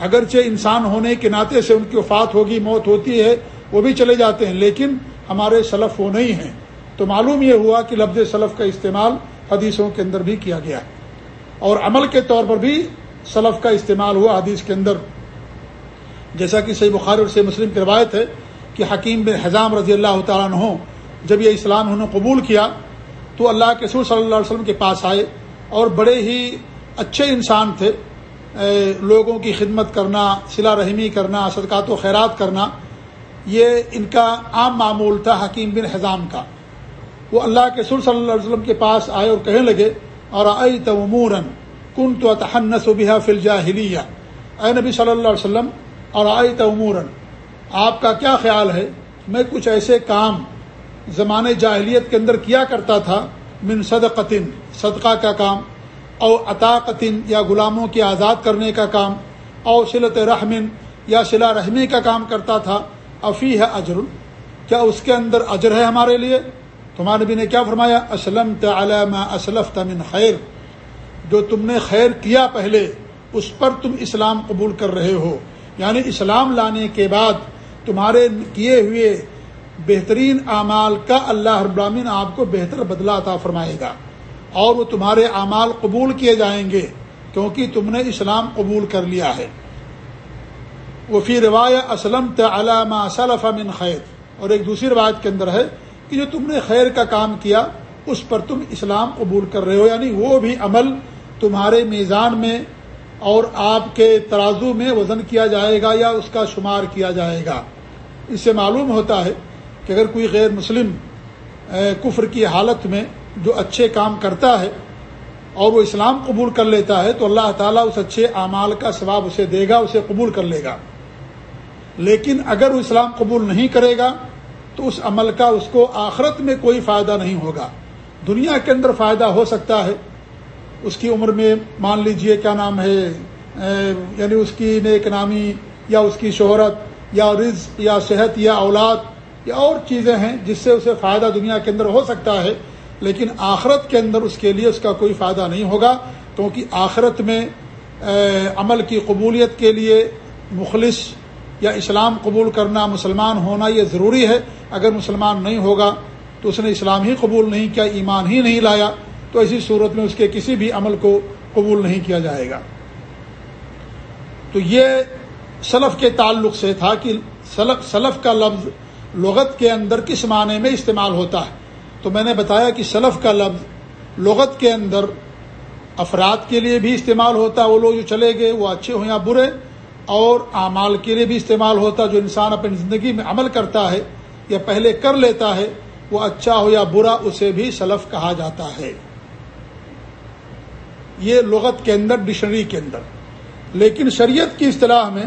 اگرچہ انسان ہونے کے ناطے سے ان کی وفات ہوگی، موت ہوتی ہے وہ بھی چلے جاتے ہیں، لیکن ہمارے سلف وہ نہیں ہیں۔ تو معلوم یہ ہوا کہ لفظ سلف کا استعمال حدیثوں کے اندر بھی کیا گیا۔ اور عمل کے طور پر بھی سلف کا استعمال ہوا حدیث کے اندر۔ جیسا کہ صحیح بخار اور صحیح مسلم کی روایت ہے کہ حکیم بن حضام رضی اللہ تعالیٰ عنہ جب یہ اسلام انہوں نے قبول کیا، تو اللہ کے سور صلی اللہ علیہ وسلم کے پاس آئے اور بڑے ہی اچھے انسان تھے۔ لوگوں کی خدمت کرنا صلا رحمی کرنا، صدقات و خیرات کرنا۔ یہ ان کا عام معمول تھا حکیم بن حضام کا۔ وہ اللہ کے سر صلی اللہ علیہ وسلم کے پاس آئے اور کہنے لگے اور ائی تمورن کن تو تحنس و بحا فلجا اے نبی صلی اللہ علیہ وسلم اور آئی تمورن آپ کا کیا خیال ہے؟ میں کچھ ایسے کام زمانے جاہلیت کے اندر کیا کرتا تھا، من صدقتن، صدقہ کا کام، او عطاقتن، یا غلاموں کی آزاد کرنے کا کام، او صلت رحمن، یا صلا رحمی کا کام کرتا تھا افی ہے اجر کیا اس کے اندر اجر ہے ہمارے لیے؟ تمہارے نبی نے کیا فرمایا؟ اسلم تعلم اسلف تمن خیر، جو تم نے خیر کیا پہلے، اس پر تم اسلام قبول کر رہے ہو۔ یعنی اسلام لانے کے بعد تمہارے کیے ہوئے بہترین اعمال کا اللہ رب العالمین آپ کو بہتر بدلا عطا فرمائے گا۔ اور وہ تمہارے اعمال قبول کیے جائیں گے، کیونکہ تم نے اسلام قبول کر لیا ہے۔ وہ فی اسلم علامہ صلف من خیر اور ایک دوسری روایت کے اندر ہے کہ جو تم نے خیر کا کام کیا، اس پر تم اسلام قبول کر رہے ہو یعنی وہ بھی عمل تمہارے میزان میں اور آپ کے ترازو میں وزن کیا جائے گا یا اس کا شمار کیا جائے گا۔ اس سے معلوم ہوتا ہے کہ اگر کوئی غیر مسلم کفر کی حالت میں جو اچھے کام کرتا ہے اور وہ اسلام قبول کر لیتا ہے، تو اللہ تعالیٰ اس اچھے اعمال کا ثواب اسے دے گا، اسے قبول کر لے گا۔ لیکن اگر وہ اسلام قبول نہیں کرے گا، تو اس عمل کا، اس کو آخرت میں کوئی فائدہ نہیں ہوگا۔ دنیا کے اندر فائدہ ہو سکتا ہے۔ اس کی عمر میں مان لیجیے کیا نام ہے یعنی اس کی نیک نامی یا اس کی شہرت یا رز یا صحت یا اولاد یا اور چیزیں ہیں جس سے اسے فائدہ دنیا کے اندر ہو سکتا ہے، لیکن آخرت کے اندر اس کے لیے اس کا کوئی فائدہ نہیں ہوگا۔ کیونکہ آخرت میں عمل کی قبولیت کے لیے مخلص یا اسلام قبول کرنا مسلمان ہونا یہ ضروری ہے، اگر مسلمان نہیں ہوگا تو اس نے اسلام ہی قبول نہیں کیا، ایمان ہی نہیں لایا، تو ایسی صورت میں اس کے کسی بھی عمل کو قبول نہیں کیا جائے گا۔ تو یہ سلف کے تعلق سے تھا کہ سلف سلف کا لفظ لغت کے اندر کس معنی میں استعمال ہوتا ہے۔ تو میں نے بتایا کہ سلف کا لفظ لغت کے اندر افراد کے لیے بھی استعمال ہوتا ہے، وہ لوگ جو چلے گئے وہ اچھے ہوں یا برے اور اعمال کے لیے بھی استعمال ہوتا جو انسان اپنی زندگی میں عمل کرتا ہے یا پہلے کر لیتا ہے، وہ اچھا ہو یا برا اسے بھی سلف کہا جاتا ہے۔ یہ لغت کے اندر، ڈکشنری کے اندر۔ لیکن شریعت کی اصطلاح میں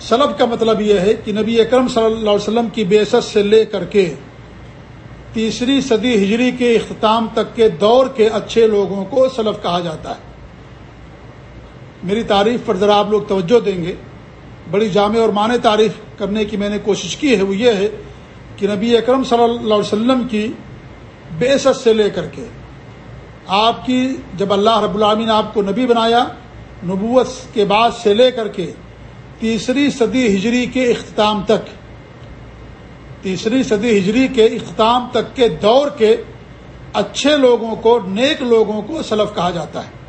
سلب کا مطلب یہ ہے کہ نبی اکرم صلی اللہ علیہ وسلم کی بیست سے لے کر کے تیسری صدی ہجری کے اختتام تک کے دور کے اچھے لوگوں کو سلف کہا جاتا ہے۔ میری تعریف پر ذرا آپ لوگ توجہ دیں گے۔ بڑی جامع اور معنی تعریف کرنے کی میں نے کوشش کی ہے، وہ یہ ہے کہ نبی اکرم صلی اللہ علیہ وسلم کی بیست سے لے کر کے آپ کی جب اللہ رب العامین آپ کو نبی بنایا، نبوت کے بعد سے لے کر کے تیسری صدی ہجری کے اختتام تک، تیسری صدی ہجری کے اختتام تک کے دور کے اچھے لوگوں کو، نیک لوگوں کو سلف کہا جاتا ہے۔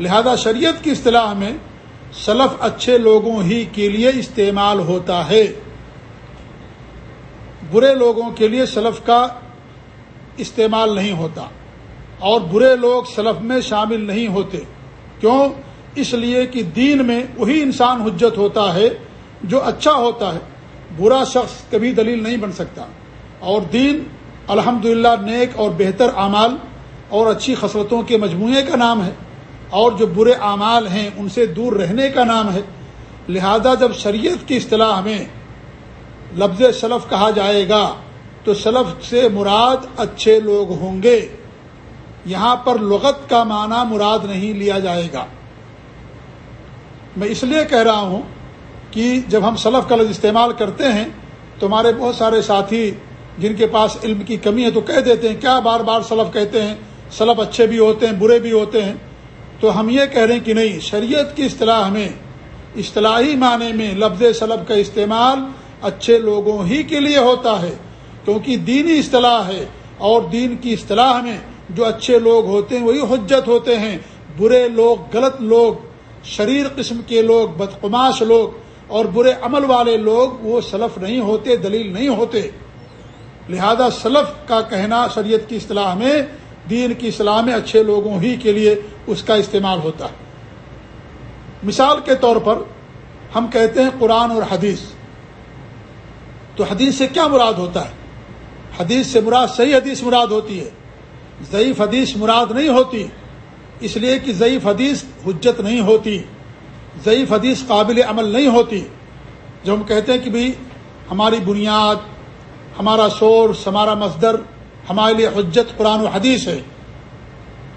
لہذا شریعت کی اصطلاح میں سلف اچھے لوگوں ہی کے لیے استعمال ہوتا ہے۔ برے لوگوں کے لیے سلف کا استعمال نہیں ہوتا اور برے لوگ سلف میں شامل نہیں ہوتے۔ کیوں؟ اس لیے کہ دین میں وہی انسان حجت ہوتا ہے جو اچھا ہوتا ہے۔ برا شخص کبھی دلیل نہیں بن سکتا۔ اور دین الحمد نیک اور بہتر اعمال اور اچھی خصلتوں کے مجموعے کا نام ہے۔ اور جو برے اعمال ہیں، ان سے دور رہنے کا نام ہے۔ لہذا جب شریعت کی اصطلاح میں لفظ سلف کہا جائے گا، تو سلف سے مراد اچھے لوگ ہوں گے۔ یہاں پر لغت کا معنی مراد نہیں لیا جائے گا۔ میں اس لیے کہہ رہا ہوں کہ جب ہم سلف کا لفظ استعمال کرتے ہیں تو ہمارے بہت سارے ساتھی جن کے پاس علم کی کمی ہے تو کہہ دیتے ہیں، کیا بار بار سلف کہتے ہیں؟ سلف اچھے بھی ہوتے ہیں، برے بھی ہوتے ہیں۔ تو ہم یہ کہہ رہے ہیں کہ نہیں، شریعت کی اصطلاح میں، اصطلاحی معنی میں لفظ سلب کا استعمال اچھے لوگوں ہی کے لیے ہوتا ہے، کیونکہ دینی اصطلاح ہے اور دین کی اصطلاح میں جو اچھے لوگ ہوتے ہیں وہی حجت ہوتے ہیں، برے لوگ غلط لوگ، شریر قسم کے لوگ بدقماش لوگ اور برے عمل والے لوگ وہ سلف نہیں ہوتے، دلیل نہیں ہوتے۔ لہذا سلف کا کہنا شریعت کی اصطلاح میں دین کی اصلاح میں اچھے لوگوں ہی کے لیے اس کا استعمال ہوتا ہے۔ مثال کے طور پر ہم کہتے ہیں قرآن اور حدیث۔ تو حدیث سے کیا مراد ہوتا ہے؟ حدیث سے مراد صحیح حدیث مراد ہوتی ہے۔ ضعیف حدیث مراد نہیں ہوتی۔ اس لیے کہ ضعیف حدیث حجت نہیں ہوتی۔ ضعیف حدیث قابل عمل نہیں ہوتی۔ جب ہم کہتے ہیں کہ بھائی ہماری بنیاد، ہمارا سورس، ہمارا مصدر ہمارے لیے حجت قرآن و حدیث ہے۔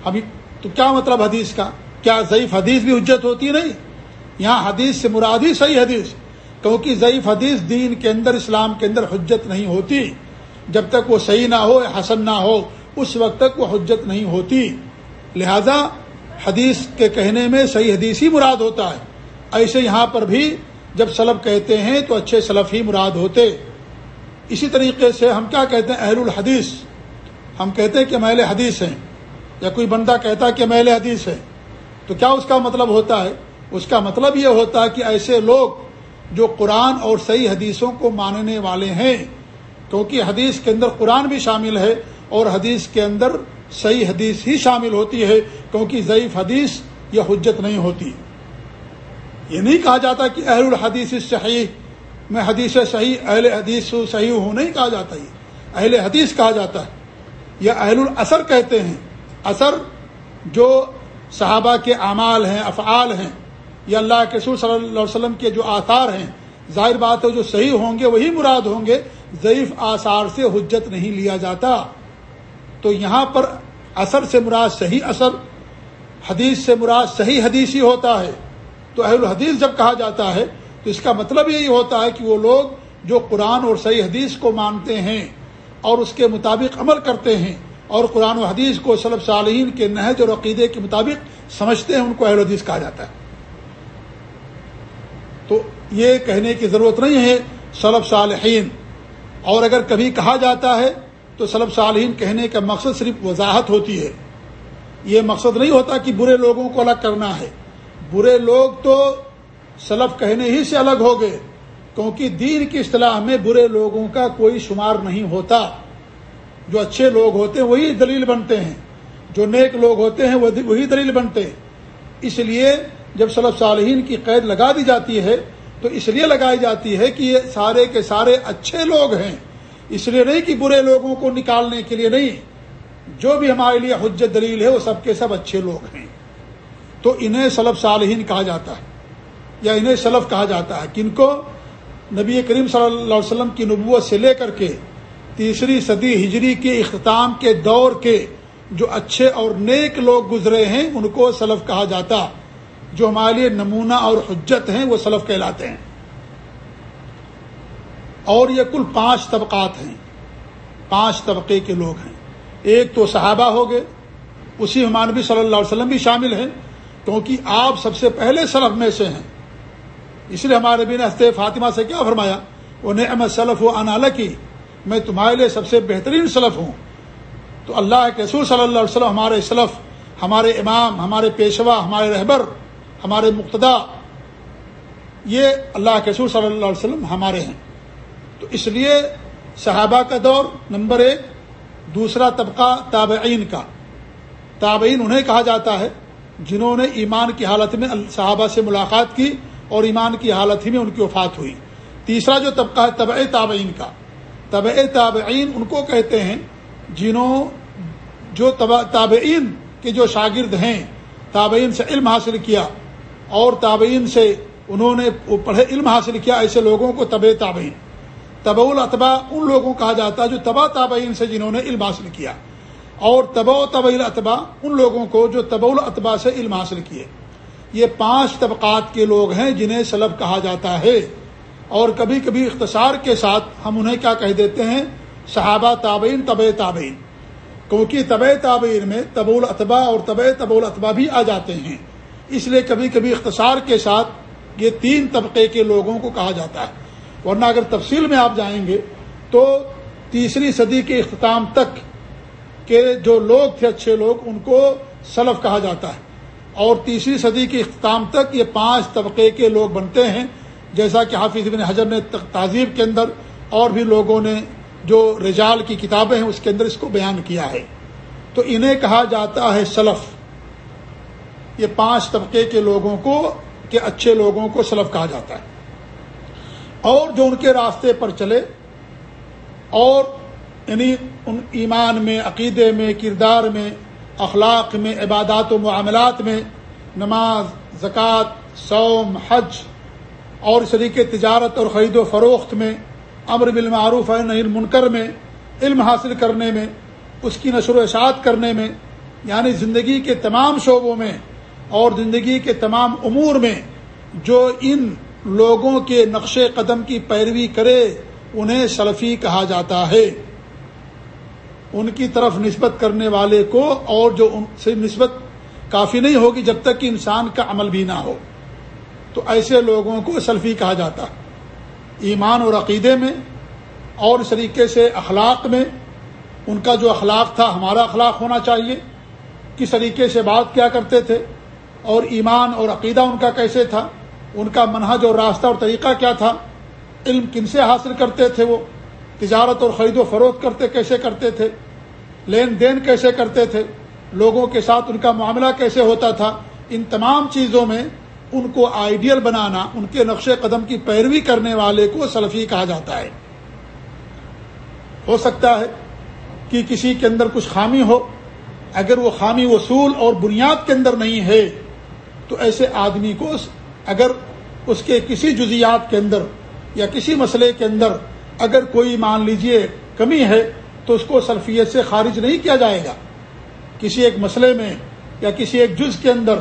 ابھی تو کیا مطلب حدیث کا؟ کیا ضعیف حدیث بھی حجت ہوتی نہیں؟ یہاں حدیث سے مراد ہی صحیح حدیث، کیونکہ ضعیف حدیث دین کے اندر، اسلام کے اندر حجت نہیں ہوتی۔ جب تک وہ صحیح نہ ہو، حسن نہ ہو، اس وقت تک وہ حجت نہیں ہوتی۔ لہذا حدیث کے کہنے میں صحیح حدیث ہی مراد ہوتا ہے۔ ایسے یہاں پر بھی جب سلف کہتے ہیں تو اچھے سلف ہی مراد ہوتے۔ اسی طریقے سے ہم کیا کہتے ہیں؟ اہل الحدیث۔ ہم کہتے ہیں کہ محل حدیث ہیں، یا کوئی بندہ کہتا ہے کہ محل حدیث ہے تو کیا اس کا مطلب ہوتا ہے؟ اس کا مطلب یہ ہوتا ہے کہ ایسے لوگ جو قرآن اور صحیح حدیثوں کو ماننے والے ہیں، کیونکہ حدیث کے اندر قرآن بھی شامل ہے اور حدیث کے اندر صحیح حدیث ہی شامل ہوتی ہے، کیونکہ ضعیف حدیث یہ حجت نہیں ہوتی۔ یہ نہیں کہا جاتا کہ اہل الحدیث صحیح، میں حدیث صحیح، اہل حدیث صحیح ہوں، نہیں کہا جاتا یہ۔ اہل حدیث کہا جاتا ہے۔ یا اہل الاثر کہتے ہیں، اثر جو صحابہ کے اعمال ہیں، افعال ہیں، یا اللہ کے سور صلی اللہ علیہ وسلم کے جو آثار ہیں، ظاہر بات ہے جو صحیح ہوں گے، وہی مراد ہوں گے، ضعیف آثار سے حجت نہیں لیا جاتا۔ تو یہاں پر اثر سے مراد صحیح اثر، حدیث سے مراد صحیح حدیث ہی ہوتا ہے۔ تو اہل الحدیث جب کہا جاتا ہے، تو اس کا مطلب یہی ہوتا ہے کہ وہ لوگ جو قرآن اور صحیح حدیث کو مانتے ہیں۔ اور اس کے مطابق عمل کرتے ہیں اور قرآن و حدیث کو صلب صالحین کے نہج اور عقیدے کے مطابق سمجھتے ہیں، ان کو اہل حدیث کہا جاتا ہے۔ تو یہ کہنے کی ضرورت نہیں ہے صلب صالحین۔ اور اگر کبھی کہا جاتا ہے تو صلب صالحین کہنے کا مقصد صرف وضاحت ہوتی ہے۔ یہ مقصد نہیں ہوتا کہ برے لوگوں کو الگ کرنا ہے۔ برے لوگ تو سلف کہنے ہی سے الگ ہو گئے۔ کیونکہ دین کی اصطلاح میں برے لوگوں کا کوئی شمار نہیں ہوتا۔ جو اچھے لوگ ہوتے ہیں وہی دلیل بنتے ہیں۔ جو نیک لوگ ہوتے ہیں وہی دلیل بنتے ہیں۔ اس لیے جب صلف صالحین کی قید لگا دی جاتی ہے، تو اس لیے لگائی جاتی ہے کہ یہ سارے کے سارے اچھے لوگ ہیں۔ اس لیے نہیں کہ برے لوگوں کو نکالنے کے لیے نہیں۔ جو بھی ہمارے لیے حجت دلیل ہے، وہ سب کے سب اچھے لوگ ہیں۔ تو انہیں سلف صالحین کہا جاتا ہے، یا انہیں سلف کہا جاتا ہے۔ کن کو؟ نبی کریم صلی اللہ علیہ وسلم کی نبوت سے لے کر کے تیسری صدی ہجری کے اختتام کے دور کے جو اچھے اور نیک لوگ گزرے ہیں، ان کو سلف کہا جاتا۔ جو ہمارے لیے نمونہ اور حجت ہیں، وہ سلف کہلاتے ہیں۔ اور یہ کل پانچ طبقات ہیں۔ پانچ طبقے کے لوگ ہیں۔ ایک تو صحابہ ہو گئے۔ اسی ہمانبی صلی اللہ علیہ وسلم بھی شامل ہیں۔ کیونکہ آپ سب سے پہلے سلف میں سے ہیں۔ اس لیے ہمارے بین ہست فاطمہ سے کیا فرمایا؟ وہ نعم سلف و ان کی میں تمہارے لیے سب سے بہترین سلف ہوں۔ تو اللہ کے رسول صلی اللہ علیہ وسلم ہمارے سلف، ہمارے امام، ہمارے پیشوا، ہمارے رہبر، ہمارے مقتدا، یہ اللہ کے رسول صلی اللہ علیہ وسلم ہمارے ہیں۔ تو اس لیے صحابہ کا دور نمبر ایک، دوسرا طبقہ تابعین کا۔ تابعین انہیں کہا جاتا ہے جنہوں نے ایمان کی حالت میں صحابہ سے ملاقات کی۔ اور ایمان کی حالت ہی میں ان کی وفات ہوئی۔ تیسرا جو طبقہ ہے، طبع تابعین کا۔ طبع تابعین ان کو کہتے ہیں جنہوں جو تابعین کے جو شاگرد ہیں، تابعین سے علم حاصل کیا اور تابعین سے انہوں نے پڑھے علم حاصل کیا، ایسے لوگوں کو طب تابعین۔ طبع الطبا ان لوگوں کو کہا جاتا ہے جو تبا تابعین سے جنہوں نے علم حاصل کیا۔ اور تبا و طب الطبا ان لوگوں کو جو طب الطبا سے علم حاصل کیے۔ یہ پانچ طبقات کے لوگ ہیں جنہیں سلب کہا جاتا ہے۔ اور کبھی کبھی اختصار کے ساتھ ہم انہیں کیا کہہ دیتے ہیں؟ صحابہ تابعین طب تابعین۔ کیونکہ طب تابعین میں طب الطبا اور طب طب الطبا بھی آ جاتے ہیں۔ اس لیے کبھی کبھی اختصار کے ساتھ یہ تین طبقے کے لوگوں کو کہا جاتا ہے۔ ورنہ اگر تفصیل میں آپ جائیں گے تو تیسری صدی کے اختتام تک کے جو لوگ تھے، اچھے لوگ، ان کو سلف کہا جاتا ہے۔ اور تیسری صدی کے اختتام تک یہ پانچ طبقے کے لوگ بنتے ہیں، جیسا کہ حافظ بن حجر نے تہذیب کے اندر اور بھی لوگوں نے جو رجال کی کتابیں ہیں اس کے اندر اس کو بیان کیا ہے۔ تو انہیں کہا جاتا ہے سلف۔ یہ پانچ طبقے کے لوگوں کو کہ اچھے لوگوں کو سلف کہا جاتا ہے۔ اور جو ان کے راستے پر چلے، اور یعنی ان ایمان میں، عقیدے میں، کردار میں اخلاق میں، عبادات و معاملات میں، نماز، زکوٰۃ سوم حج اور اس طریقے تجارت اور خرید و فروخت میں، امر بالمعروف نعین منکر میں، علم حاصل کرنے میں، اس کی نشر و اشاعت کرنے میں یعنی زندگی کے تمام شعبوں میں اور زندگی کے تمام امور میں جو ان لوگوں کے نقش قدم کی پیروی کرے، انہیں سلفی کہا جاتا ہے۔ ان کی طرف نسبت کرنے والے کو اور جو ان سے نسبت کافی نہیں ہوگی جب تک کہ انسان کا عمل بھی نہ ہو۔ تو ایسے لوگوں کو سلفی کہا جاتا۔ ایمان اور عقیدے میں اور اس طریقے سے اخلاق میں ان کا جو اخلاق تھا، ہمارا اخلاق ہونا چاہیے۔ کس طریقے سے بات کیا کرتے تھے اور ایمان اور عقیدہ ان کا کیسے تھا؟ ان کا منہج اور راستہ اور طریقہ کیا تھا؟ علم کن سے حاصل کرتے تھے وہ؟ تجارت اور خرید و فروخت کرتے کیسے کرتے تھے؟ لین دین کیسے کرتے تھے؟ لوگوں کے ساتھ ان کا معاملہ کیسے ہوتا تھا؟ ان تمام چیزوں میں ان کو آئیڈیل بنانا، ان کے نقش قدم کی پیروی کرنے والے کو سلفی کہا جاتا ہے۔ ہو سکتا ہے کہ کسی کے اندر کچھ خامی ہو، اگر وہ خامی وصول اور بنیاد کے اندر نہیں ہے، تو ایسے آدمی کو اگر اس کے کسی جزیات کے اندر یا کسی مسئلے کے اندر اگر کوئی مان لیجیے کمی ہے تو اس کو سلفیت سے خارج نہیں کیا جائے گا۔ کسی ایک مسئلے میں یا کسی ایک جز کے اندر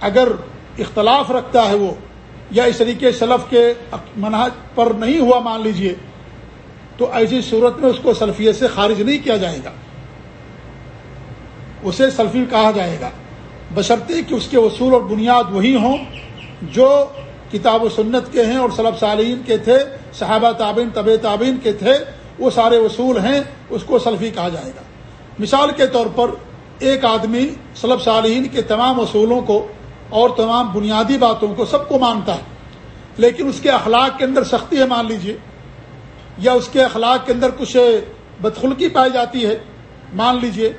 اگر اختلاف رکھتا ہے وہ، یا اس طریقے سلف کے منحج پر نہیں ہوا مان لیجیے، تو ایسی صورت میں اس کو سلفیت سے خارج نہیں کیا جائے گا۔ اسے سلفی کہا جائے گا۔ بشرطے کہ اس کے اصول اور بنیاد وہی ہوں جو کتاب و سنت کے ہیں اور سلب صالین کے تھے، صحابہ تعبین طب تعبین کے تھے وہ سارے اصول ہیں، اس کو سلفی کہا جائے گا۔ مثال کے طور پر ایک آدمی سلب صالحین کے تمام اصولوں کو اور تمام بنیادی باتوں کو سب کو مانتا ہے، لیکن اس کے اخلاق کے اندر سختی ہے، مان لیجیے، یا اس کے اخلاق کے اندر کچھ بدخلقی پائی جاتی ہے، مان لیجیے،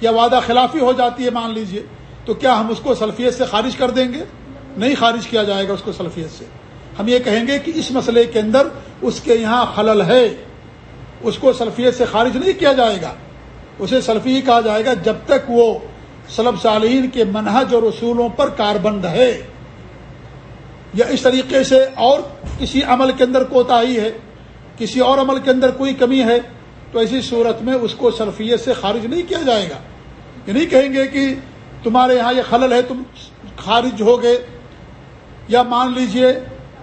یا وعدہ خلافی ہو جاتی ہے، مان لیجیے، تو کیا ہم اس کو سلفیت سے خارج کر دیں گے؟ نہیں خارج کیا جائے گا اس کو سلفیت سے۔ ہم یہ کہیں گے کہ اس مسئلے کے اندر اس کے یہاں خلل ہے۔ اس کو سلفیت سے خارج نہیں کیا جائے گا۔ اسے سلفی کہا جائے گا جب تک وہ سلب صالحین کے منہج اور اصولوں پر کاربند ہے یا اس طریقے سے اور کسی عمل کے اندر کوتاہی ہے، کسی اور عمل کے اندر کوئی کمی ہے، تو ایسی صورت میں اس کو سلفیت سے خارج نہیں کیا جائے گا۔ یہ نہیں کہیں گے کہ تمہارے یہاں یہ خلل ہے، تم خارج ہو گئے۔ یا مان لیجیے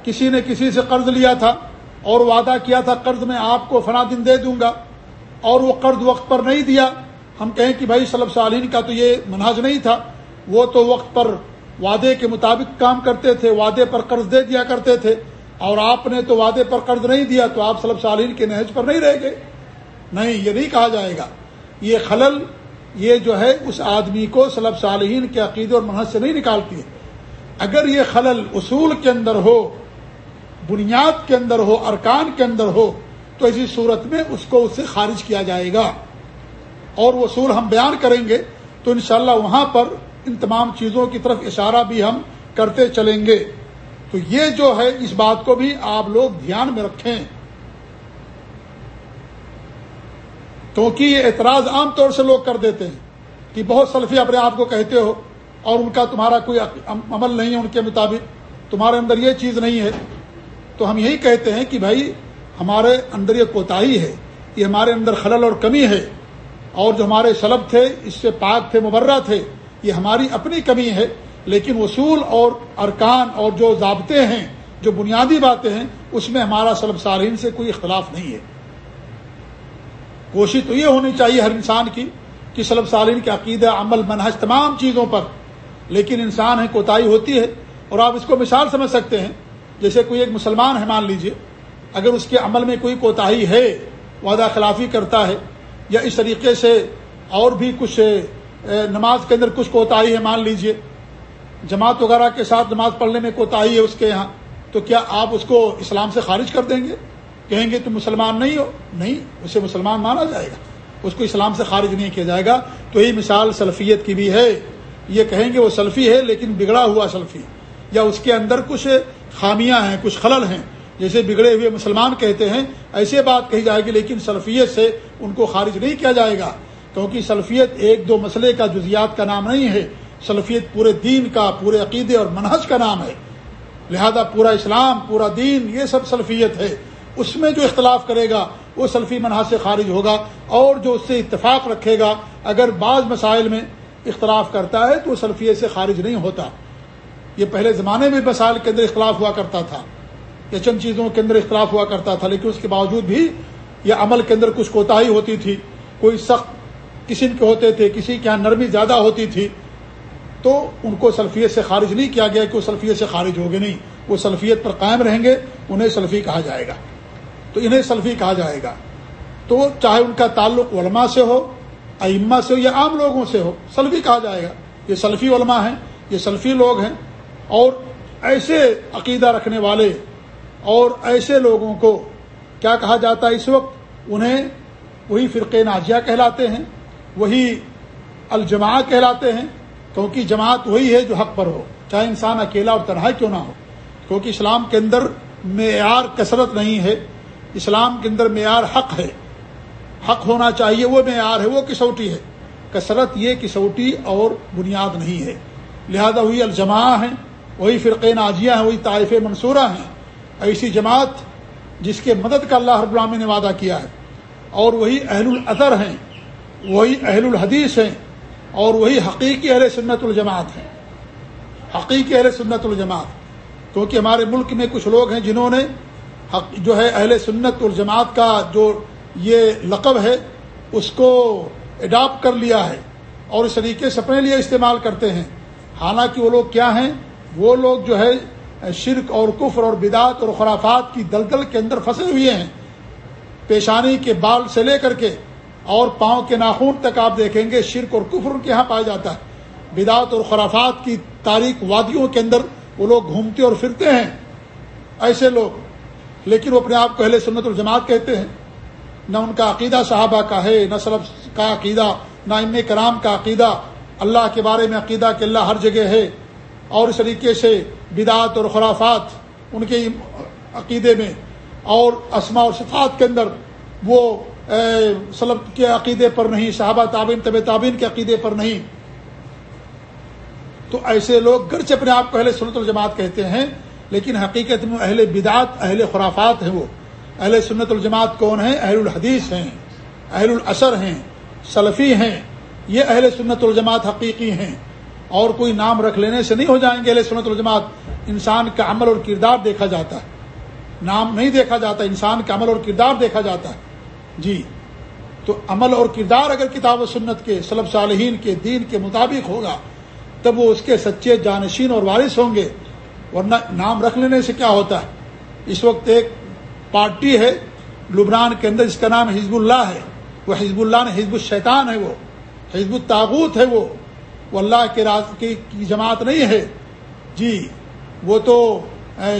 کسی نے کسی سے قرض لیا تھا اور وعدہ کیا تھا قرض میں آپ کو فنا دن دے دوں گا اور وہ قرض وقت پر نہیں دیا۔ ہم کہیں کہ بھائی صلب سالین کا تو یہ مناج نہیں تھا۔ وہ تو وقت پر وعدے کے مطابق کام کرتے تھے، وعدے پر قرض دے دیا کرتے تھے۔ اور آپ نے تو وعدے پر قرض نہیں دیا تو آپ صلب سالین کے نہج پر نہیں رہ گئے۔ نہیں، یہ نہیں کہا جائے گا۔ یہ خلل، یہ جو ہے، اس آدمی کو سلب صالحین کے عقیدے اور منحص سے نہیں نکالتی۔ ہے اگر یہ خلل اصول کے اندر ہو بنیاد کے اندر ہو، ارکان کے اندر ہو، تو ایسی صورت میں اس کو اس سے خارج کیا جائے گا۔ اور وہ اصول ہم بیان کریں گے، تو انشاءاللہ وہاں پر ان تمام چیزوں کی طرف اشارہ بھی ہم کرتے چلیں گے۔ تو یہ جو ہے، اس بات کو بھی آپ لوگ دھیان میں رکھیں۔ کیونکہ یہ اعتراض عام طور سے لوگ کر دیتے ہیں کہ بہت سلفی اپنے آپ کو کہتے ہو اور ان کا تمہارا کوئی عمل نہیں ہے ان کے مطابق، تمہارے اندر یہ چیز نہیں ہے۔ تو ہم یہی کہتے ہیں کہ بھائی ہمارے اندر یہ کوتاہی ہے، یہ ہمارے اندر خلل اور کمی ہے۔ اور جو ہمارے سلب تھے، اس سے پاک تھے، مبرہ تھے، یہ ہماری اپنی کمی ہے۔ لیکن اصول اور ارکان اور جو ضابطے ہیں، جو بنیادی باتیں ہیں، اس میں ہمارا سلب سارین سے کوئی اختلاف نہیں ہے۔ کوشش تو یہ ہونی چاہیے ہر انسان کی کہ سلب سالین کے عقیدہ، عمل منحج تمام چیزوں پر، لیکن انسان ہے، کوتاہی ہوتی ہے۔ اور آپ اس کو مثال سمجھ سکتے ہیں۔ جیسے کوئی ایک مسلمان ہے، مان لیجیے، اگر اس کے عمل میں کوئی کوتاہی ہے، وعدہ خلافی کرتا ہے، یا اس طریقے سے اور بھی کچھ نماز کے اندر کچھ کوتاہی ہے، مان لیجیے، جماعت وغیرہ کے ساتھ نماز پڑھنے میں کوتاہی ہے اس کے یہاں، تو کیا آپ اس کو اسلام سے خارج کر دیں گے؟ کہیں گے تم مسلمان نہیں ہو؟ نہیں، اسے مسلمان مانا جائے گا۔ اس کو اسلام سے خارج نہیں کیا جائے گا۔ تو یہی مثال سلفیت کی بھی ہے۔ یہ کہیں گے وہ سلفی ہے، لیکن بگڑا ہوا سلفی، یا اس کے اندر کچھ خامیاں ہیں، کچھ خلل ہیں۔ جیسے بگڑے ہوئے مسلمان کہتے ہیں، ایسے بات کہی جائے گی، لیکن سلفیت سے ان کو خارج نہیں کیا جائے گا۔ کیونکہ سلفیت ایک دو مسئلے کا جزیات کا نام نہیں ہے، سلفیت پورے دین کا، پورے عقیدے اور منحج کا نام ہے۔ لہذا پورا اسلام، پورا دین، یہ سب سلفیت ہے۔ اس میں جو اختلاف کرے گا، وہ سلفی منحص سے خارج ہوگا اور جو اس سے اتفاق رکھے گا، اگر بعض مسائل میں اختلاف کرتا ہے تو وہ سلفیت سے خارج نہیں ہوتا۔ یہ پہلے زمانے میں مسائل کے اندر اختلاف ہوا کرتا تھا، یا چند چیزوں کے اندر اختلاف ہوا کرتا تھا، لیکن اس کے باوجود بھی یہ عمل کے اندر کچھ کوتاہی ہوتی تھی، کوئی سخت قسم کے ہوتے تھے، کسی کے یہاں نرمی زیادہ ہوتی تھی، تو ان کو سلفیت سے خارج نہیں کیا گیا کہ وہ سلفیت سے خارج ہوگے نہیں، وہ سلفیت پر قائم رہیں گے، انہیں سلفی کہا جائے گا۔ تو انہیں سلفی کہا جائے گا۔ تو چاہے ان کا تعلق علماء سے ہو، ائمہ سے ہو، یا عام لوگوں سے ہو، سلفی کہا جائے گا۔ یہ سلفی علماء ہیں، یہ سلفی لوگ ہیں اور ایسے عقیدہ رکھنے والے اور ایسے لوگوں کو کیا کہا جاتا ہے اس وقت؟ انہیں وہی فرقے ناجیہ کہلاتے ہیں، وہی الجماع کہلاتے ہیں، کیونکہ جماعت وہی ہے جو حق پر ہو۔ چاہے انسان اکیلا اور تنہا کیوں نہ ہو، کیونکہ اسلام کے اندر معیار کثرت نہیں ہے۔ اسلام کے اندر معیار حق ہے۔ حق ہونا چاہیے، وہ معیار ہے، وہ کسوٹی ہے۔ کثرت یہ کسوٹی اور بنیاد نہیں ہے۔ لہذا ہوئی الجماع ہیں۔ وہی فرقے ناجیہ ہیں، وہی طائف منصورہ ہیں۔ ایسی جماعت جس کے مدد کا اللہ رب العامی نے وعدہ کیا ہے۔ اور وہی اہل الاثر ہیں، وہی اہل الحدیث ہیں، اور وہی حقیقی اہل سنت الجماعت ہیں۔ حقیقی اہل سنت الجماعت کیونکہ ہمارے ملک میں کچھ لوگ ہیں جنہوں نے جو ہے اہل سنت الجماعت کا جو یہ لقب ہے، اس کو اڈاپٹ کر لیا ہے اور اس طریقے سے اپنے لیے استعمال کرتے ہیں۔ حالانکہ وہ لوگ کیا ہیں؟ وہ لوگ جو ہے، شرک اور کفر اور بدعت اور خرافات کی دلدل کے اندر پھنسے ہوئے ہیں۔ پیشانی کے بال سے لے کر کے اور پاؤں کے ناخون تک آپ دیکھیں گے، شرک اور کفر ان کے یہاں پایا جاتا ہے۔ بدعت اور خرافات کی تاریخ وادیوں کے اندر وہ لوگ گھومتے اور پھرتے ہیں۔ ایسے لوگ، لیکن وہ اپنے آپ کو اہل سنت الجماعت کہتے ہیں۔ نہ ان کا عقیدہ صحابہ کا ہے، نہ سلب کا عقیدہ، نہ ام کرام کا عقیدہ۔ اللہ کے بارے میں عقیدہ کہ اللہ ہر جگہ ہے۔ اور اس طریقے سے بدعت اور خرافات ان کے عقیدے میں اور اسما اور صفات کے اندر وہ سلب کے عقیدے پر نہیں، صحابہ تعبین طب تعبین کے عقیدے پر نہیں۔ تو ایسے لوگ گرچہ اپنے آپ کو اہل سنت الجماعت کہتے ہیں، لیکن حقیقت میں اہل بدعت اہل خرافات ہیں وہ۔ اہل سنت الجماعت کون ہیں؟ اہل الحدیث ہیں، اہل الاثر ہیں، سلفی ہیں، یہ اہل سنت الجماعت حقیقی ہیں۔ اور کوئی نام رکھ لینے سے نہیں ہو جائیں گے سنت الجماعت انسان کا عمل اور کردار دیکھا جاتا ہے۔ نام نہیں دیکھا جاتا، انسان کا عمل اور کردار دیکھا جاتا ہے۔ جی تو عمل اور کردار اگر کتاب و سنت کے سلب صالحین کے دین کے مطابق ہوگا، تب وہ اس کے سچے جانشین اور وارث ہوں گے۔ ورنہ نام رکھ لینے سے کیا ہوتا ہے؟ اس وقت ایک پارٹی ہے، لبنان کے اندر جس کا نام حزب اللہ ہے۔ وہ حزب اللہ نے حزب الشیطان ہے وہ۔ حزب الطاغوت ہے وہ۔ وہ اللہ کے راز کی جماعت نہیں ہے۔ جی وہ تو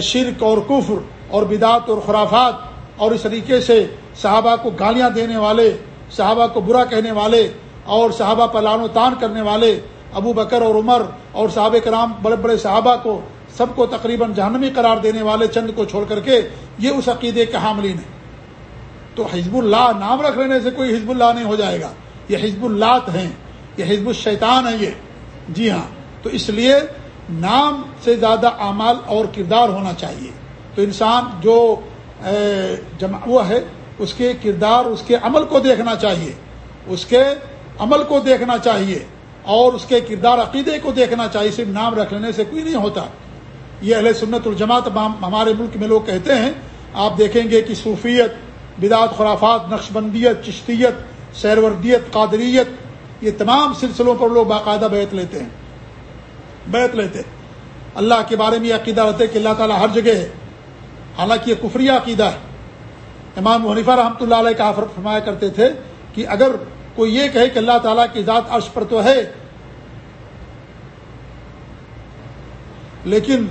شرک اور کفر اور بدعت اور خرافات اور اس طریقے سے صحابہ کو گالیاں دینے والے، صحابہ کو برا کہنے والے اور صحابہ پر لان و تان کرنے والے، ابو بکر اور عمر اور صحابہ کرام، بڑے بڑے صحابہ کو سب کو تقریباً جہنمی قرار دینے والے چند کو چھوڑ کر کے یہ اس عقیدے کے حاملین ہیں۔ تو حزب اللہ نام رکھ لینے سے کوئی حزب اللہ نہیں ہو جائے گا۔ یہ حزب اللہ ہیں۔ یہ حزب الشیطان ہے یہ۔ جی ہاں تو اس لیے نام سے زیادہ اعمال اور کردار ہونا چاہیے۔ تو انسان جو جمع وہ ہے، اس کے کردار، اس کے عمل کو دیکھنا چاہیے۔ اس کے عمل کو دیکھنا چاہیے اور اس کے کردار عقیدے کو دیکھنا چاہیے۔ صرف نام رکھ لینے سے کوئی نہیں ہوتا۔ یہ اہل سنت الجماعت ہمارے ملک میں لوگ کہتے ہیں، آپ دیکھیں گے کہ صوفیت، بدعت، خرافات نقش بندیت چشتیت، سیروردیت، قادریت یہ تمام سلسلوں پر لوگ باقاعدہ بیت لیتے ہیں۔ بیت لیتے اللہ کے بارے میں یہ عقیدہ رہتے کہ اللہ تعالیٰ ہر جگہ ہے۔ حالانکہ یہ کفری عقیدہ ہے۔ امام حنیفہ رحمۃ اللہ علیہ کا فرمایا کرتے تھے کہ اگر کوئی یہ کہے کہ اللہ تعالیٰ کی ذات عرش پر تو ہے، لیکن